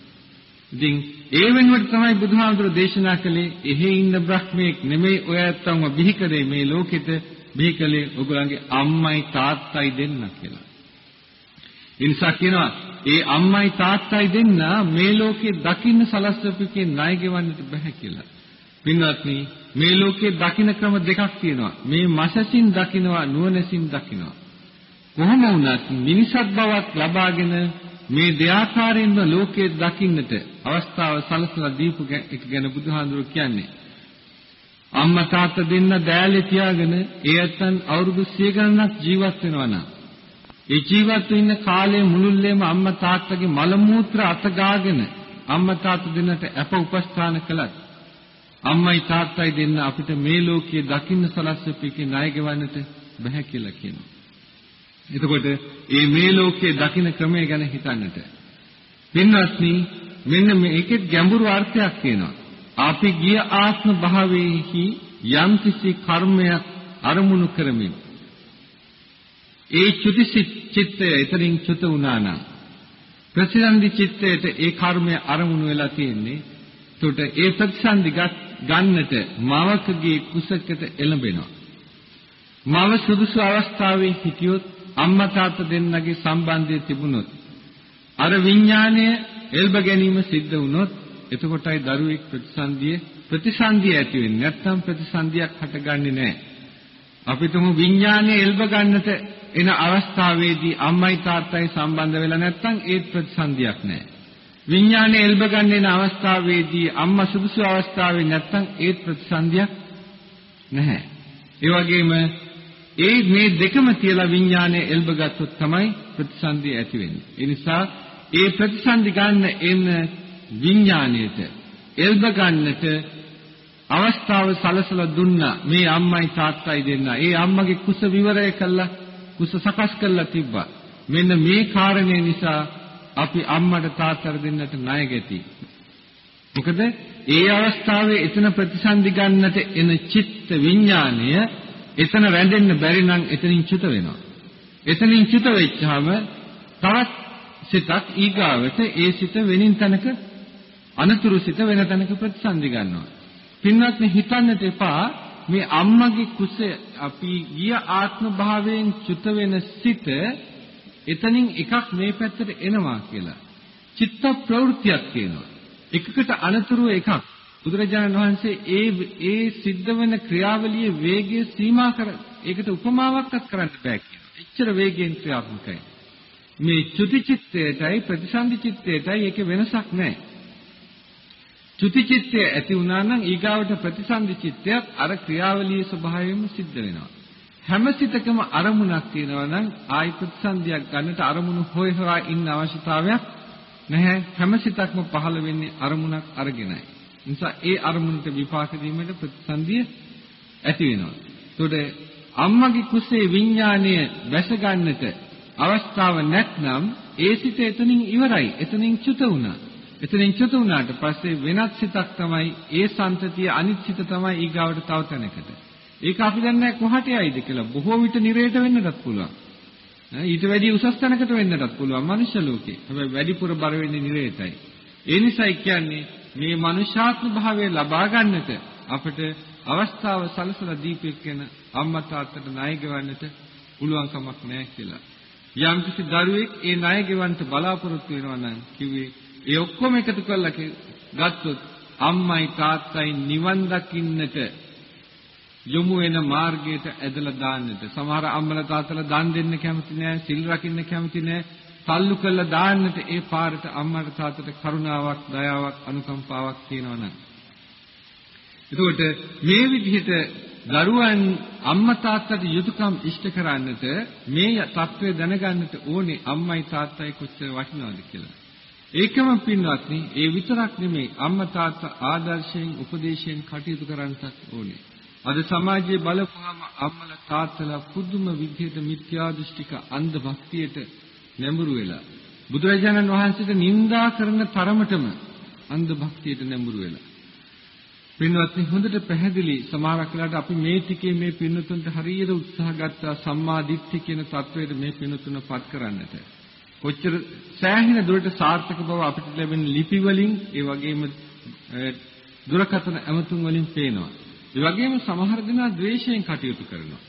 ඉතින් ඒ වෙනුවට තමයි බුදුහාමුදුරෝ දේශනා කළේ එහෙ ඉන්න බ්‍රහ්මෙක් නෙමෙයි ඔය ඇත්තන්ව බිහි කරේ මේ ලෝකෙට බිහි කළේ ඔයගොල්ලන්ගේ අම්මයි තාත්තයි දෙන්න කියලා. ඒ නිසා කියනවා ඒ අම්මයි තාත්තයි දෙන්න මේ ලෝකේ දකින්න සලස්වපුකේ ණය ගෙවන්නට බෑ කියලා. පින්වත්නි මේ ලෝකේ දකින්න ක්‍රම දෙකක් තියෙනවා. මේ මසසින් දකින්නවා නුවණසින් දකින්නවා. කොහොම වුණත් මිනිසත් බවක් ලබාගෙන මේ දෙආකාරයෙන්ම ලෝකයේ දකින්නට අවස්ථාව සලසලා දීපු එක ගැන බුදුහාඳුර කියන්නේ. අම්මා තාත්තා දෙන්න දෑලේ තියාගෙන ඒ ඇත්තන් අවුරුදු 100 ගණනක් ජීවත් වෙනවා නම් ඒ ජීවත් වෙන්න කාලේ මුළුල්ලේම අම්මා තාත්තගේ මල මූත්‍ර අතගාගෙන අම්මා තාත්තා දෙන්නට අප උපස්ථාන කළත් අම්මයි තාත්තයි දෙන්න අපිට මේ ලෝකයේ දකින්න සලස්වපිකේ ණය ගෙවන්නට බෑ කියලා කියනවා. එතකොට මේ මේ ලෝකයේ දකින්න ක්‍රමය ගැන හිතන්නට. පින්වත්නි මෙන්න මේකෙත් ගැඹුරු අර්ථයක් තියෙනවා. අපි ගිය ආත්ම භාවයේහි යම්කිසි කර්මයක් අරමුණු කරමින් ඒ චුති චිත්තය එතනින් චුත වුණා නම් ප්‍රතිසන්දි චිත්තයට ඒ කර්මය අරමුණු වෙලා තියෙන්නේ එතකොට ඒ ප්‍රතිසන්දි ගන්නට මවකගේ කුසකට එළඹෙනවා. මව සුදුසු අවස්ථාවේ හිටියොත් අම්මා තාත්තා දෙන්නගේ සම්බන්ධය තිබුණොත් අර විඥාණය එල්බ ගැනීම සිද්ධ වුණොත් එතකොටයි දරුවෙක් ප්‍රතිසන්දිය ප්‍රතිසන්දිය ඇති වෙන්නේ. නැත්නම් ප්‍රතිසන්දියක් හටගන්නේ නැහැ. අපි තුමු විඥාණය එල්බ ගන්නට එන අවස්ථාවේදී අම්මයි තාත්තයි සම්බන්ධ වෙලා නැත්නම් ඒත් ප්‍රතිසන්දියක් නැහැ. විඥානයේ එල්බ ගන්න එන අවස්ථාවේදී අම්මා සුදුසු අවස්ථාවේ නැත්නම් ඒත් ප්‍රතිසන්දියක් නැහැ. ඒ වගේම ඒ මේ දෙකම තියලා විඥානයේ එල්බ ගත්තොත් තමයි ප්‍රතිසන්දිය ඇති වෙන්නේ. ඒ නිසා ඒ ප්‍රතිසන්දි ගන්න එන විඥාණයට එල්බ ගන්නට අවස්ථාව සලසලා දුන්නා මේ අම්මයි තාත්තයි දෙන්නා. ඒ අම්මගේ කුස විවරය කළා කුස සකස් කරලා තිබ්බා. මෙන්න මේ කාරණේ නිසා අපි අම්මට තාත්තට දෙන්නට ණය ගැති. මොකද ඒ අවස්ථාවේ එතන ප්‍රතිසන්දි ගන්නට එන චිත්ත විඥාණය එතන රැඳෙන්න බැරි නම් එතනින් චුත වෙනවා. එතනින් චුත වෙච්චාම තවත් සිතක් ඊගාවට ඒ සිත වෙනින් තැනක අනතුරු සිත වෙන තැනක ප්‍රතිසන්දි ගන්නවා. පින්වත්නි හිතන්නට එපා මේ අම්මගේ කුසය අපි ගිය ආත්ම භාවයෙන් චුත වෙන සිත එතනින් එකක් මේ පැත්තට එනවා කියලා. චිත්ත ප්‍රවෘත්තියක් කියනවා. එකකට අනතුරු එකක්. බුදුරජාණන් වහන්සේ ඒ ඒ සිද්ධ වෙන ක්‍රියාවලියේ වේගය සීමා කර ඒකට උපමාවක්වත් කරන්න බෑ කියනවා. එච්චර වේගයෙන් ක්‍රියාත්මකයි. මේ චුති චිත්තයටයි ප්‍රතිසන්දි චිත්තයටයි ඒකේ වෙනසක් නැහැ. චුති චිත්තය ඇති වුණා නම් ඊගාවට ප්‍රතිසන්දි චිත්තයත් අර ක්‍රියාවලියේ ස්වභාවයෙන්ම සිද්ධ වෙනවා. හැම සිතකම අරමුණක් තියෙනවා නම් ආයි ප්‍රතිසන්දියක් ගන්නට අරමුණු හොය හොයා ඉන්න අවශ්‍යතාවයක් නැහැ. හැම සිතක්ම පහළ වෙන්නේ අරමුණක් අරගෙනයි. නිසා ඒ අරමුණට විපාක දීමට ප්‍රතිසන්දිය ඇති වෙනවා. ඒකට අම්මගේ කුසේ විඥාණය වැස ගන්නට අවස්ථාව නැත්නම් ඒ සිත එතනින් ඉවරයි. එතනින් චුත වුණා. එතනින් චුත වුණාට පස්සේ වෙනත් සිතක් තමයි ඒ සන්තතිය අනිත් සිත තමයි ඊගාවට තව තැනකට. ඒක අපි දන්නේ කොහට යයිද කියලා. බොහෝ විට නිරේට වෙන්නටත් පුළුවන්. ඊට වැඩි උසස් තැනකට වෙන්නටත් පුළුවන් මනුෂ්‍ය ලෝකේ. හැබැයි වැඩිපුර බර වෙන්නේ නිරේතයි. ඒ නිසායි කියන්නේ මේ මනුෂ්‍යාත්ම භාවය ලබා ගන්නට අපිට අවස්ථාව සලසලා දීපෙක් වෙන අම්මා තාත්තට ණය ගෙවන්නට පුළුවන් කමක් නැහැ කියලා. යම්කිසි දරුවෙක් ඒ ණය ගෙවන්නට බලාපොරොත්තු වෙනවා නම් කිව්වේ ඒ ඔක්කොම එකතු කරලා ගත්තොත් අම්මයි තාත්තයි නිවන් දකින්නට යොමු වෙන මාර්ගයට ඇදලා දාන්නට. සමහර අම්මලා තාත්තලා දන් දෙන්න කැමති නෑ සිල් රකින්න කැමති නෑ. තල්ලු කරලා දාන්නට ඒ පාරට අම්මට තාත්තට කරුණාවක් දයාවක් අනුකම්පාවක් තියෙනවා නම් එතකොට මේ විදිහට දරුවන් අම්මා තාත්තට යුතුයකම් ඉෂ්ට කරන්නට මේ தત્ත්වය දැනගන්නට ඕනේ අම්මයි තාත්තයි කොච්චර වටිනවද කියලා. ඒකම පින්වත්නි ඒ විතරක් නෙමේ අම්මා තාත්තා ආදර්ශයෙන් උපදේශයෙන් කටයුතු කරන්නත් ඕනේ. අද සමාජයේ බලපුවාම අම්මලා තාත්තලා පුදුම විදිහට මිත්‍යා දෘෂ්ටික අන්ධ භක්තියට නැඹුරු වෙලා බුදුරජාණන් වහන්සේට නිඳා කරන තරමටම අන්ධ භක්තියට නැඹුරු වෙලා. පින්වත්නි හොඳට පැහැදිලි සමහරක් වෙලාට අපි මේ ටිකේ මේ පින්නතුන්ට හරියට උත්සාහ ගත්තා සම්මා දිට්ඨිය කියන தത്വෙට මේ පින්නතුන පත් කරන්නට. කොච්චර සෑහෙන දුරට සාර්ථක බව අපිට ලැබෙන ලිපි වලින් ඒ වගේම දුරකථන ඇමතුම් වලින් පේනවා. ඒ වගේම සමහර දෙනා ද්වේෂයෙන් කටයුතු කරනවා.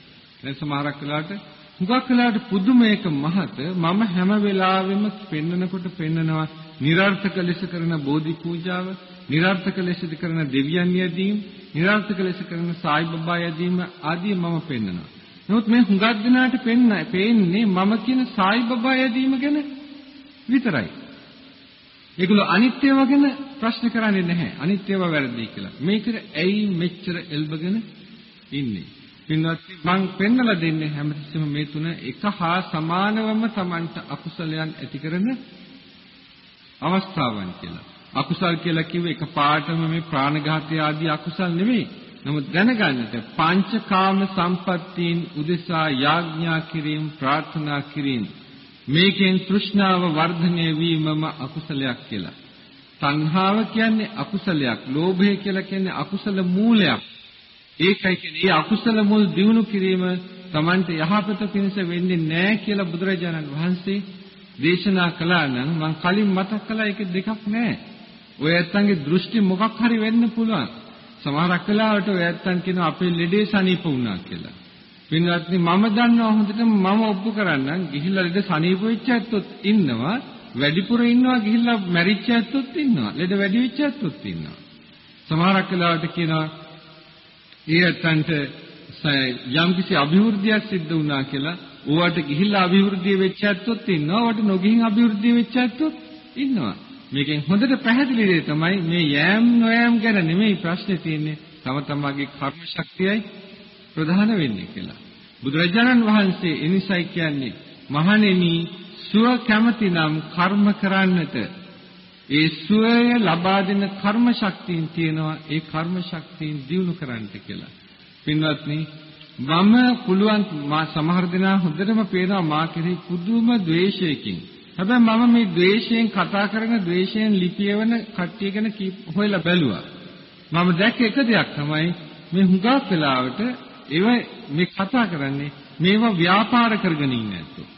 දැන් සමහරක් වෙලාවට හුඟක් වෙලාවට පුදුමයක මහත මම හැම වෙලාවෙම පෙන්නකොට පෙන්නනවා નિરර්ථක ලෙස කරන බෝධි පූජාව, નિરර්ථක ලෙස කරන දෙවියන් යදීම්, નિરර්ථක ලෙස කරන සායි බබා යදීම ආදී මම පෙන්නනවා. නමුත් මේ හුඟක් දිනාට පෙන්න පේන්නේ මම කියන සායි බබා යදීම ගැන විතරයි. ඒගොල්ලෝ අනිත්‍යව ගැන ප්‍රශ්න කරන්නේ නැහැ. අනිත්‍යව වැරදි කියලා. මේකට ඇයි මෙච්චර එල්බගෙන ඉන්නේ? පින්වත් මං පෙන්නලා දෙන්නේ හැමතිස්සෙම මේ තුන එක හා සමානවම Tamanට අකුසලයන් ඇති කරන අවස්ථාවන් කියලා. අකුසල් කියලා කිව්වේ එක පාටම මේ ප්‍රාණඝාතය ආදී අකුසල් නෙමෙයි. නමුත් දැනගන්නට පංචකාම සම්පත්තීන් උදෙසා යාඥා කිරීම ප්‍රාර්ථනා කිරීම මේකෙන් තෘෂ්ණාව වර්ධනය වීමම අකුසලයක් කියලා. තණ්හාව කියන්නේ අකුසලයක්, ලෝභය කියලා කියන්නේ අකුසල මූලයක්. ඒකයි කියන්නේ මේ අකුසල මුල් දිනු කිරීම Tamante යහපත පිණිස වෙන්නේ නැහැ කියලා බුදුරජාණන් වහන්සේ දේශනා කළා නම් මම කලින් මතක් කළා ඒක දෙකක් නැහැ. ඔය ඇත්තන්ගේ දෘෂ්ටි මොකක් හරි වෙන්න පුළුවන්. සමහරක් වෙලාවට ඔය ඇත්තන් කියන අපේ ලෙඩේ සනීප වුණා කියලා. පින්වත්නි මම දන්නවා හොඳටම මම ඔප්පු කරන්නම් ගිහිල්ලා ලෙඩ සනීප වෙච්ච ඇත්තොත් ඉන්නවා වැඩිපුර ඉන්නවා ගිහිල්ලා මැරිච්ච ඇත්තොත් ඉන්නවා ලෙඩ වැඩි වෙච්ච ඇත්තොත් ඉන්නවා සමහරක් වෙලාවට කියනවා ඒ ඇත්තන්ට යම්කිසි අභිවෘද්ධියක් සිද්ධ වුණා කියලා ඕවට ගිහිල්ලා අභිවෘද්ධිය වෙච්ච ඇත්තොත් ඉන්නවා ඕවට නොගිහින් අභිවෘද්ධිය වෙච්ච ඇත්තොත් ඉන්නවා මේකෙන් හොඳට පැහැදිලි දෙය තමයි මේ යෑම් නොයෑම් ගැන නෙමෙයි ප්‍රශ්නේ තියෙන්නේ තම තමාගේ කර්ම ශක්තියයි ප්‍රධාන වෙන්නේ කියලා. බුදුරජාණන් වහන්සේ එනිසයි කියන්නේ මහණෙනි සුව කැමතිනම් කර්ම කරන්නට ඒ සුවය ලබා දෙන කර්ම ශක්තියින් තියෙනවා ඒ කර්ම ශක්තියින් දියුණු කරන්නට කියලා. පින්වත්නි මම පුළුවන් මා සමහර දෙනා හොඳටම පේනවා මා කෙරෙහි පුදුම ද්වේෂයකින්. හැබැයි මම මේ ද්වේෂයෙන් කතා කරන ද්වේෂයෙන් ලිපියවන කට්ටිය ගැන හොයලා බැලුවා. මම දැක්ක එක දෙයක් තමයි මේ හුඟක් වෙලාවට ඒව මේ කතා කරන්නේ මේවා ව්‍යාපාර කරගෙන ඉන්නේ නැත්තෝ.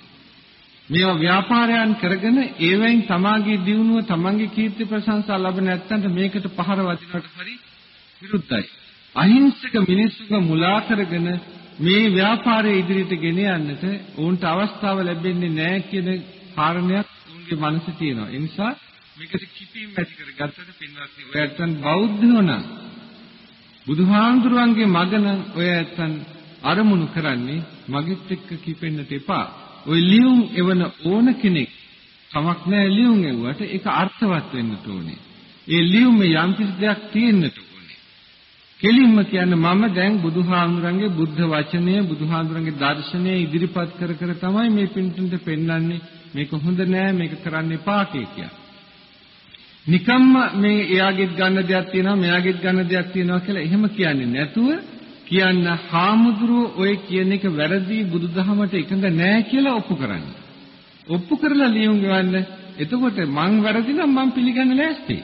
මේවා ව්‍යාපාරයන් කරගෙන ඒවෙන් තමාගේ දියුණුව තමන්ගේ කීර්ති ප්‍රශංසා ලබන නැත්තන්ට මේකට පහර වදිනවට හරි විරුද්ධයි. අහිංසක මිනිස්සුක මුලා කරගෙන මේ ව්‍යාපාරය ඉදිරියට ගෙන යන්නට ඔවුන්ට අවස්ථාව ලැබෙන්නේ නැහැ කියන කාරණයක් උන්ගේ මනසේ තියෙනවා. ඒ නිසා මේකට කිපීම් ඇති කරගත්තට පින්වත්නි ඔයයන් බෞද්ධයෝ නම් බුදුහාමුදුරුවන්ගේ මග නම් ඔය ඇත්තන් අරමුණු කරන්නේ මගෙත් එක්ක කිපෙන්නට එපා. ඔය ලියුම් එවන ඕන කෙනෙක් කමක් නැහැ ලියුම් එවුවට ඒක අර්ථවත් වෙන්න ඕනේ. ඒ ලියුමේ යම් කිසි දෙයක් තියෙන්නට ඕනේ. කෙලින්ම කියන්නේ මම දැන් බුදුහාමුදුරන්ගේ බුද්ධ වචනය බුදුහාමුදුරන්ගේ දර්ශනය ඉදිරිපත් කර කර තමයි මේ පින්තුන්ට පෙන්වන්නේ මේක හොඳ නෑ මේක කරන්න එපා කියලා. නිකම්ම මේ එයාගෙත් ගන්න දෙයක් තියෙනවා මෙයාගෙත් ගන්න දෙයක් තියෙනවා කියලා එහෙම කියන්නේ නැතුව කියන්න හාමුදුරුවෝ ඔය කියන එක වැරදි බුදුදහමට එකඟ නෑ කියලා ඔප්පු කරන්න. ඔප්පු කරලා ලියුම් ගවන්න. එතකොට මං වැරදි නම් මං පිළිගන්න ලෑස්ති.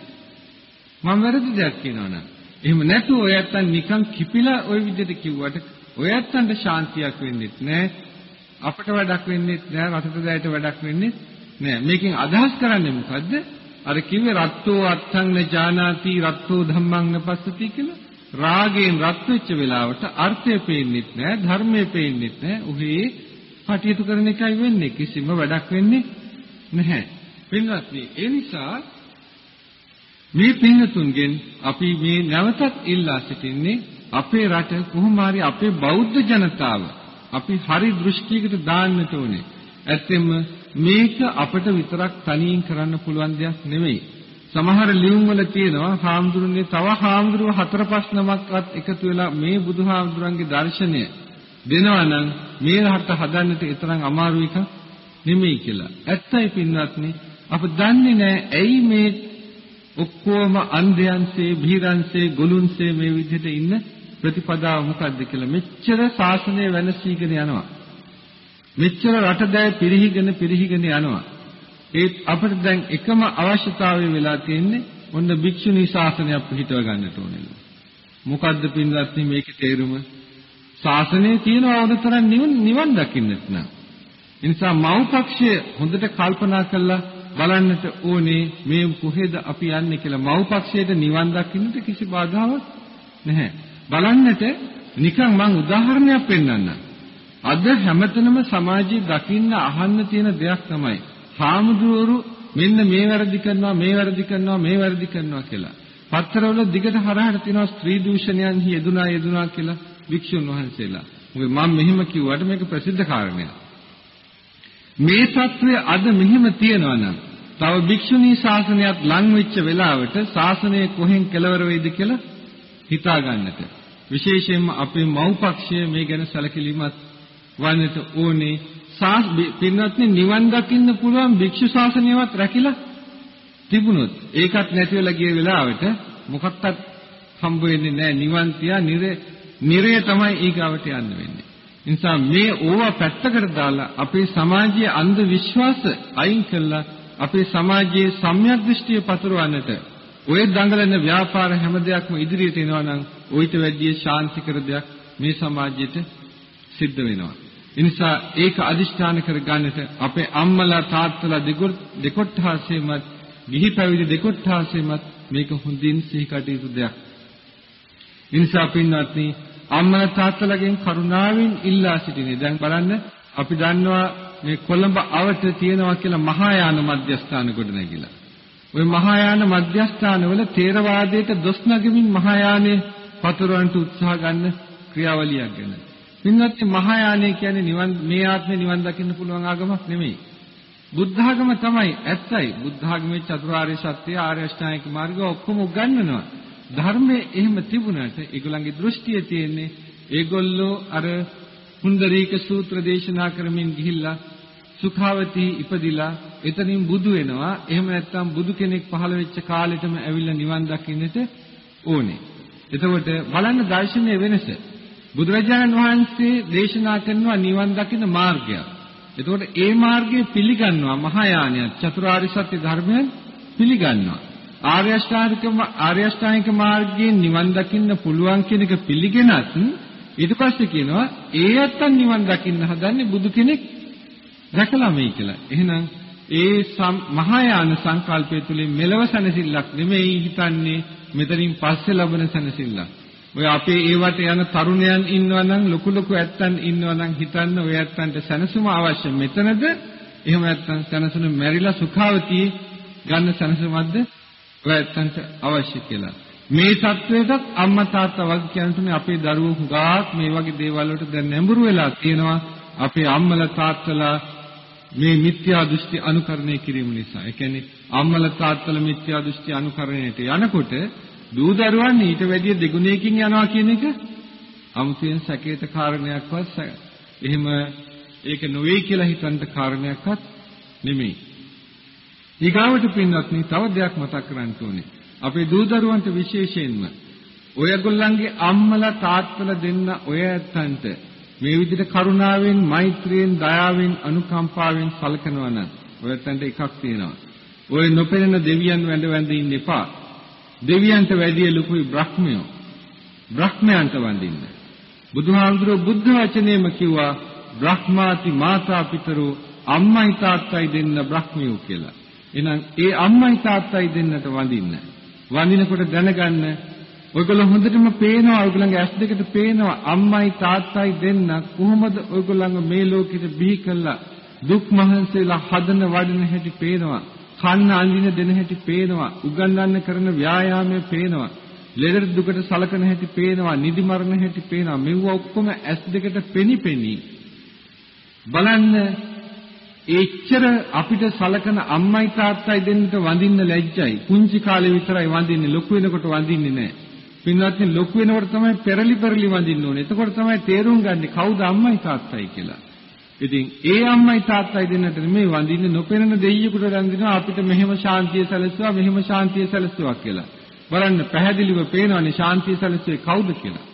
මං වැරදි දෙයක් කියනවා නම්. එහෙම නැතුව ඔය ඇත්තන් නිකන් කිපිලා ওই විදිහට කිව්වට ඔය ඇත්තන්ට ශාන්තියක් වෙන්නේ නැහැ. අපට වැඩක් වෙන්නේ නැහැ. රටට දැයට වැඩක් වෙන්නේ නැහැ. මේකෙන් අදහස් කරන්නේ මොකද්ද? අර කිව්වේ රත්තෝ අත්තං න ජානාති රත්තෝ ධම්මං න පස්සති කියලා. රාගයෙන් රත් වෙච්ච වෙලාවට අර්ථය පේන්නෙත් නෑ ධර්මය පේන්නෙත් නෑ. උහි කටයුතු කරන එකයි වෙන්නේ. කිසිම වැඩක් වෙන්නේ නැහැ. පින්වත්නි ඒ නිසා මේ පින්තුන්ගෙන් අපි මේ නැවතත් ඉල්ලා සිටින්නේ අපේ රට කොහොම හරි අපේ බෞද්ධ ජනතාව අපි හරි දෘෂ්ටියකට දාන්නට ඕනේ. ඇත්තෙන්ම මේක අපිට විතරක් තනියෙන් කරන්න පුළුවන් දෙයක් නෙමෙයි. සමහර ලියුම් වල තියෙනවා හාමුදුරනේ තව හාමුදුරුව හතර පහ නමක්වත් එකතු වෙලා මේ බුදුහාමුදුරන්ගේ දර්ශනය දෙනවා නම් මේ රට හදන්නට තරම් අමාරු එකක් නෙමෙයි කියලා. ඇත්තයි පින්වත්නි අප දන්නේ නැහැ ඇයි මේ ඔක්කොම අන්ධයන්සේ බීරන්සේ ගොළුන්සේ මේ විදිහට ඉන්න ප්‍රතිපදාව මොකද්ද කියලා මෙච්චර ශාසනය වෙනසීගෙන යනවා. මෙච්චර රටදැය පිරිහිගෙන පිරිහිගෙන යනවා. ඒත් අපිට දැන් එකම අවශ්‍යතාවය වෙලා තියෙන්නේ ඔන්න භික්ෂුණී ශාසනයක් පිළිටව ගන්නට ඕනේ. මොකද්ද පින්වත්නි මේකේ තේරුම? ශාසනයේ තියෙන අවතරන් නිවන් නිවන් දකින්නත් නෑ. ඒ නිසා මව්පක්ෂය හොඳට කල්පනා කරලා බලන්නට ඕනේ මේ කොහෙද අපි යන්නේ කියලා මව්පක්ෂයට නිවන් දකින්නට කිසි බාධාවක් නැහැ. බලන්නට නිකන් මම උදාහරණයක් පෙන්නන්නම්. අද හැමතැනම සමාජයේ දකින්න අහන්න තියෙන දෙයක් තමයි. හාමුදුරුවරු මෙන්න මේ වැරදි කරනවා මේ වැරදි කරනවා මේ වැරදි කරනවා කියලා. පත්තරවල දිගට හරහට තියෙනවා ස්ත්‍රී දූෂණයන්හි යෙදුනා යෙදුනා කියලා වික්ෂුන් වහන්සේලා. මොකද මම මෙහෙම කිව්වට මේක ප්‍රසිද්ධ කාරණයක්. මේ తත්වය අද මෙහෙම තියෙනවා නම් තව භික්ෂුණී ශාසනයත් ලං වෙච්ච වෙලාවට ශාසනය කොහෙන් කෙලවර වෙයිද කියලා හිතා ගන්නට. විශේෂයෙන්ම අපේ මව්පක්ෂය මේ ගැන සැලකිලිමත් වන්නට ඕනේ. සාස් පින්වත්නි නිවන් දකින්න පුළුවන් භික්ෂු ශාසනයවත් රැකිලා තිබුණොත් ඒකත් නැති වෙලා ගිය වෙලාවට මොකක්වත් හම්බ වෙන්නේ නැහැ නිවන් තියා නිරය තමයි ඊගාවට යන්න වෙන්නේ. නිසා මේ ඕවා පැත්තකට දාලා අපේ සමාජයේ අන්ධ විශ්වාස අයින් කළා අපේ සමාජයේ සම්‍යක් දෘෂ්ටිය පතුරවන්නට ඔය දඟලන ව්‍යාපාර හැම දෙයක්ම ඉදිරියට එනවා නම් ඔయిత වැඩි ශාන්තිකර දෙයක් මේ සමාජයට සිද්ධ වෙනවා. ඒ නිසා ඒක අදිෂ්ඨාන කරගන්නට අපේ අම්මලා තාත්තලා දෙකොට්ටාසෙමත් ගිහි පැවිදි දෙකොට්ටාසෙමත් මේක හොඳින් සිහි කටයුතු දෙයක්. ඒ නිසා පින්වත්නි අම්මලා තාත්තලාගෙන් කරුණාවෙන් ඉල්ලා සිටිනේ. දැන් බලන්න අපි දන්නවා මේ කොළඹ අවට තියෙනවා කියලා මහායාන මධ්‍යස්ථාන ගොඩනැගිලා. ওই මහායාන මධ්‍යස්ථානවල තේරවාදයට දොස් නගමින් මහායානේ පතුරවන්නට උත්සාහ ගන්න ක්‍රියාවලියක් ගැන. පින්වත් මහායානය කියන්නේ නිවන් මේ ආත්මේ නිවන් දකින්න පුළුවන් ආගමක් නෙමෙයි. බුද්ධ ආගම තමයි ඇත්තයි. බුද්ධ ආගමේ චතුරාර්ය සත්‍ය ආර්ය අෂ්ටාංගික මාර්ගය ඔක්කොම උගන්වනවා. ධර්මයේ එහෙම තිබුණාට ඒගොල්ලන්ගේ දෘෂ්ටිය තියෙන්නේ ඒගොල්ලෝ අර පුන්දරීක සූත්‍ර දේශනා කරමින් ගිහිල්ලා සුඛාවතී ඉපදිලා එතනින් බුදු වෙනවා. එහෙම නැත්නම් බුදු කෙනෙක් පහළ වෙච්ච කාලෙටම ඇවිල්ලා නිවන් දකින්නට ඕනේ. එතකොට බලන්න දර්ශනීය වෙනස. බුදුරජාණන් වහන්සේ දේශනා කරනවා නිවන් දකින්න මාර්ගය. එතකොට ඒ මාර්ගය පිළිගන්නවා මහායානය චතුරාර්ය සත්‍ය ධර්මයන් පිළිගන්නවා. ආර්ය අෂ්ටාංගික ආර්ය අෂ්ටාංගික මාර්ගයෙන් නිවන් දකින්න පුළුවන් කියන එක පිළිගෙනත් ඊට පස්සේ කියනවා ඒ ඇත්තන් නිවන් දකින්න හදන්නේ බුදු කෙනෙක් දැකලා මේ කියලා. එහෙනම් ඒ මහායාන සංකල්පය තුලින් මෙලව සැනසෙල්ලක් නෙමෙයි හිතන්නේ මෙතනින් පස්සේ ලබන සැනසෙල්ලක්. ඔය අපේ ඒවට යන තරුණයන් ඉන්නවනම් ලොකු ලොකු ඇත්තන් ඉන්නවනම් හිතන්න ඔය ඇත්තන්ට සැනසුම අවශ්‍ය මෙතනද එහෙම නැත්නම් සැනසුම මෙරිලා සුඛාවතී ගන්න සැනසුමක්ද ඔය ඇත්තන්ට අවශ්‍ය කියලා. මේ තත්වයටත් අම්මා තාත්තා වගේ කියන්නේ අපේ දරුවෝ හුඟක් මේ වගේ දේවල් වලට දැන් නැඹුරු වෙලා තියෙනවා. අපේ අම්මලා තාත්තලා මේ මිත්‍යා දෘෂ්ටි අනුකරණය කිරීම නිසා. ඒ කියන්නේ අම්මලා තාත්තලා මිත්‍යා දෘෂ්ටි අනුකරණයට යනකොට දූ දරුවන් ඊට වැඩිය දෙගුණයකින් යනවා කියන එක අමුතුවෙන් සැකේත කාරණයක්වත් එහෙම ඒක නොවේ කියලා හිතන්න කාරණයක්වත් නෙමෙයි. ඊගාවට පින්වත්නි තව දෙයක් මතක් කරගන්න ඕනේ. අපේ දූ දරුවන්ට විශේෂයෙන්ම ඔයගොල්ලන්ගේ අම්මලා තාත්තලා දෙන්න ඔය ඇත්තන්ට මේ විදිහට කරුණාවෙන්, මෛත්‍රියෙන්, දයාවෙන්, අනුකම්පාවෙන් සලකනවා නම් ඔය ඇත්තන්ට එකක් තියෙනවා. ඔය නොපෙනෙන දෙවියන් වැඳ වැඳ ඉන්න එපා. දෙවියන්ට වැඩිය ලොකුයි බ්‍රහ්මයෝ. බ්‍රහ්මයන්ට වඳින්න. බුදුහාමුදුරුවෝ බුද්ධ වචනේම කිව්වා බ්‍රහ්මාති මාතා පිතරෝ අම්මයි තාත්තයි දෙන්න බ්‍රහ්මියෝ කියලා. එහෙනම් ඒ අම්මයි තාත්තයි දෙන්නට වඳින්න. වඳිනකොට දැනගන්න ඔයගොල්ලෝ හොඳටම පේනවා ඔයගොල්ලන්ගේ ඇස් දෙකට පේනවා අම්මයි තාත්තයි දෙන්න කොහොමද ඔයගොල්ලන්ව මේ ලෝකෙට බිහි කළා? දුක් මහන්සියලා හදන වඩන හැටි පේනවා. කන්න අඳින දෙන හැටි පේනවා. උගන්වන්න කරන ව්‍යායාමයේ පේනවා. ලෙඩ දුකට සලකන හැටි පේනවා. නිදි මරණ හැටි පේනවා. මෙව ඔක්කොම ඇස් දෙකට පෙනිපෙනි බලන්න එච්චර අපිට සලකන අම්මයි තාත්තයි දෙන්නට වඳින්න ලැජ්ජයි. පුංචි කාලේ විතරයි වඳින්නේ. ලොකු වෙනකොට වඳින්නේ නැහැ. පින්වත්නි ලොකු වෙනකොට තමයි පෙරලි පෙරලි වඳින්න ඕනේ. එතකොට තමයි තේරුම් ගන්නේ කවුද අම්මයි තාත්තයි කියලා. ඉතින් ඒ අම්මයි තාත්තයි දෙන්නට මේ වඳින්නේ නොපෙනෙන දෙයියෙකුට වඳිනවා අපිට මෙහෙම ශාන්තිය සැලසුවා මෙහෙම ශාන්තිය සැලසුවා කියලා. බලන්න පැහැදිලිව පේනවනේ ශාන්තිය සැලසුවේ කවුද කියලා.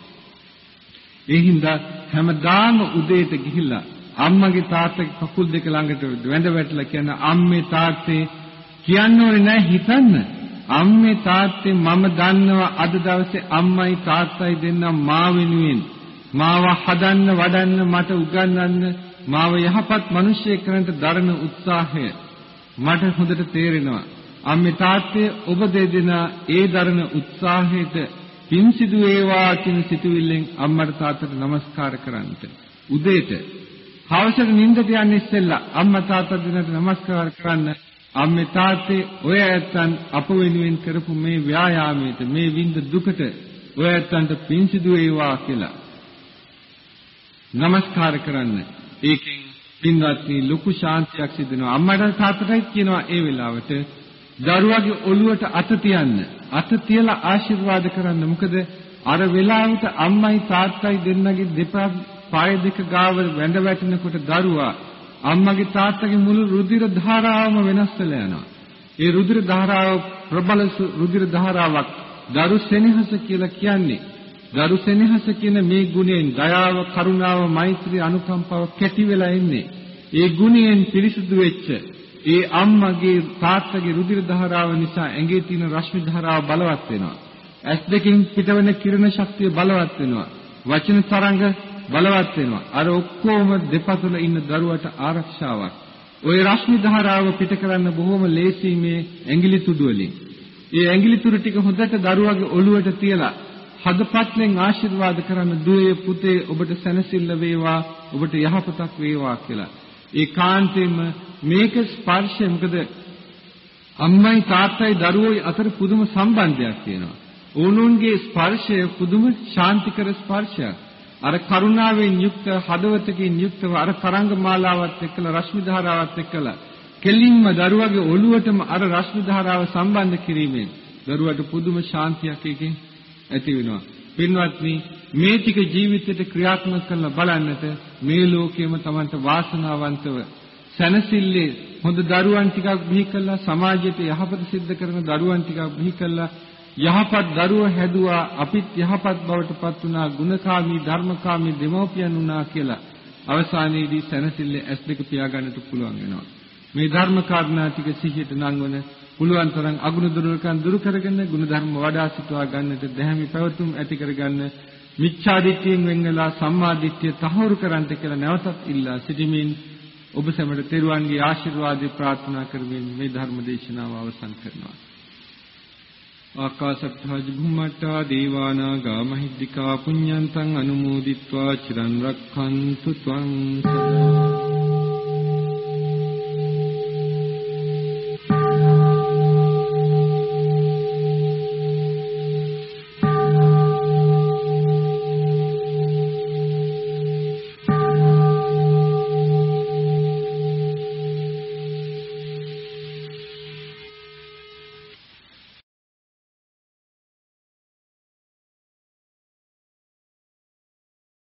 ඒ හින්දා හැමදාම උදේට ගිහිල්ලා අම්මගේ තාත්තගේ කකුල් දෙක ළඟට වැඳ වැටලා කියන අම්මේ තාත්තේ කියන්න ඕනේ නැහැ හිතන්න. අම්මේ තාත්තේ මම දන්නවා අද දවසේ අම්මයි තාත්තයි දෙන්නා මා වෙනුවෙන්. මාව හදන්න වඩන්න මට උගන්වන්න මාව යහපත් මිනිසෙක් කරන්න දරන උත්සාහය මට හොඳට තේරෙනවා. අම්මේ තාත්තේ ඔබ දෙදෙනා ඒ දරන උත්සාහයට පින් සිදු වේවා කියන සිතුවිල්ලෙන් අම්මට තාත්තට নমස්කාර කරන්නට. උදේට හවසට නිින්දට යන්න ඉස්සෙල්ලා අම්මා තාත්තා දෙනට নমස්කාර කරන්න අම්මේ තාත්තේ ඔය ඇත්තන් අප වෙනුවෙන් කරපු මේ ව්‍යායාමයට මේ විඳ දුකට ඔය ඇත්තන්ට පින් සිදු වේවා කියලා নমස්කාර කරන්න. ඒකෙන් පින්වත්නි ලොකු ශාන්තියක් සිදෙනවා. අම්මට තාත්තටයි කියනවා ඒ වෙලාවට දරුවාගේ ඔළුවට අත තියන්න. අත තියලා ආශිර්වාද කරන්න. මොකද අර වෙලාවට අම්මයි තාත්තයි දෙන්නගේ දෙපා පාය දෙක ගාව වැඳ වැටෙනකොට දරුවා අම්මගේ තාත්තගේ මුළු රුධිර ධාරාවම වෙනස් වෙලා යනවා. ඒ රුධිර ධාරාව ප්‍රබල රුධිර ධාරාවක් දරු සෙනෙහස කියලා කියන්නේ. දරු සෙනෙහස කියන මේ ගුණයෙන් දයාව, කරුණාව, මෛත්‍රී, අනුකම්පාව කැටි වෙලා ඉන්නේ. ඒ ගුණයෙන් පිරිසුදු වෙච්ච ඒ අම්මගේ තාත්තගේ රුධිර ධාරාව නිසා ඇඟේ තියෙන රශ්මි ධාරාව බලවත් වෙනවා. ඇස් දෙකෙන් පිටවෙන කිරණ ශක්තිය බලවත් වෙනවා. වචන තරංග බලවත් වෙනවා. අර ඔක්කොම දෙපතුල ඉන්න දරුවට ආරක්ෂාවක්. ওই රශ්මි ධාරාව පිට කරන්න බොහොම ලේසි මේ ඇඟිලි තුඩු වලින්. ඒ ඇඟිලි තුඩු ටික හොඳට දරුවගේ ඔළුවට තියලා හදපත්ෙන් ආශිර්වාද කරන්න දුවේ පුතේ ඔබට සැනසෙල්ල වේවා ඔබට යහපතක් වේවා කියලා. ඒ කාන්තේම මේක ස්පර්ශය මොකද අම්මයි තාත්තයි දරුවෝයි අතර පුදුම සම්බන්ධයක් තියෙනවා. ඕනෝන්ගේ ස්පර්ශය පුදුම ශාන්තිකර ස්පර්ශයක්. අර කරුණාවෙන් යුක්ත හදවතකින් යුක්තව අර තරංග මාලාවත් එක්කලා රශ්මි ධාරාවත් එක්කලා කෙලින්ම දරුවගේ ඔළුවටම අර රශ්මි ධාරාව සම්බන්ධ කිරීමෙන් දරුවට පුදුම ශාන්තියක් එකකින් ඇති වෙනවා. පින්වත්නි මේ ටික ජීවිතයට ක්‍රියාත්මක කරලා බලන්නට මේ ලෝකෙම Tamanට වාසනාවන්තව සැනසille හොඳ දරුවන් ටිකක් බිහි කළා සමාජයට යහපත සිද්ධ කරන දරුවන් ටිකක් බිහි කළා යහපත් දරුව හැදුවා අපිත් යහපත් බවට පත් වුණා ගුණකාමී ධර්මකාමී දෙමෝපියන් වුණා කියලා අවසානයේදී සැනසille ඇස් දෙක පියාගන්නට පුළුවන් වෙනවා මේ ධර්ම කාරණා ටික සිහියට නංවන පුළුවන් තරම් අගුණ දුර්වලකම් දුරු කරගෙන ගුණ ධර්ම වඩා සිටවා ගන්නට දැහැමි පැවතුම් ඇති කරගන්න මිච්ඡා දිට්ඨියෙන් වෙන් වෙලා සම්මා දිට්ඨිය තහවුරු කරන්ට කියලා නැවතත් ඉල්ලා සිටිමින් ඔබ සැමට තෙරුවන්ගේ ආශිර්වාදය ප්‍රාර්ථනා කරමින් මේ ධර්ම දේශනාව අවසන් කරනවා. ආකාශත්තා ජුම්මට්ටා දේවානාගා මහිද්దికා පුඤ්ඤන්තං අනුමෝදිත්වා චිරන් රක්ඛන්තු ත්වං සදා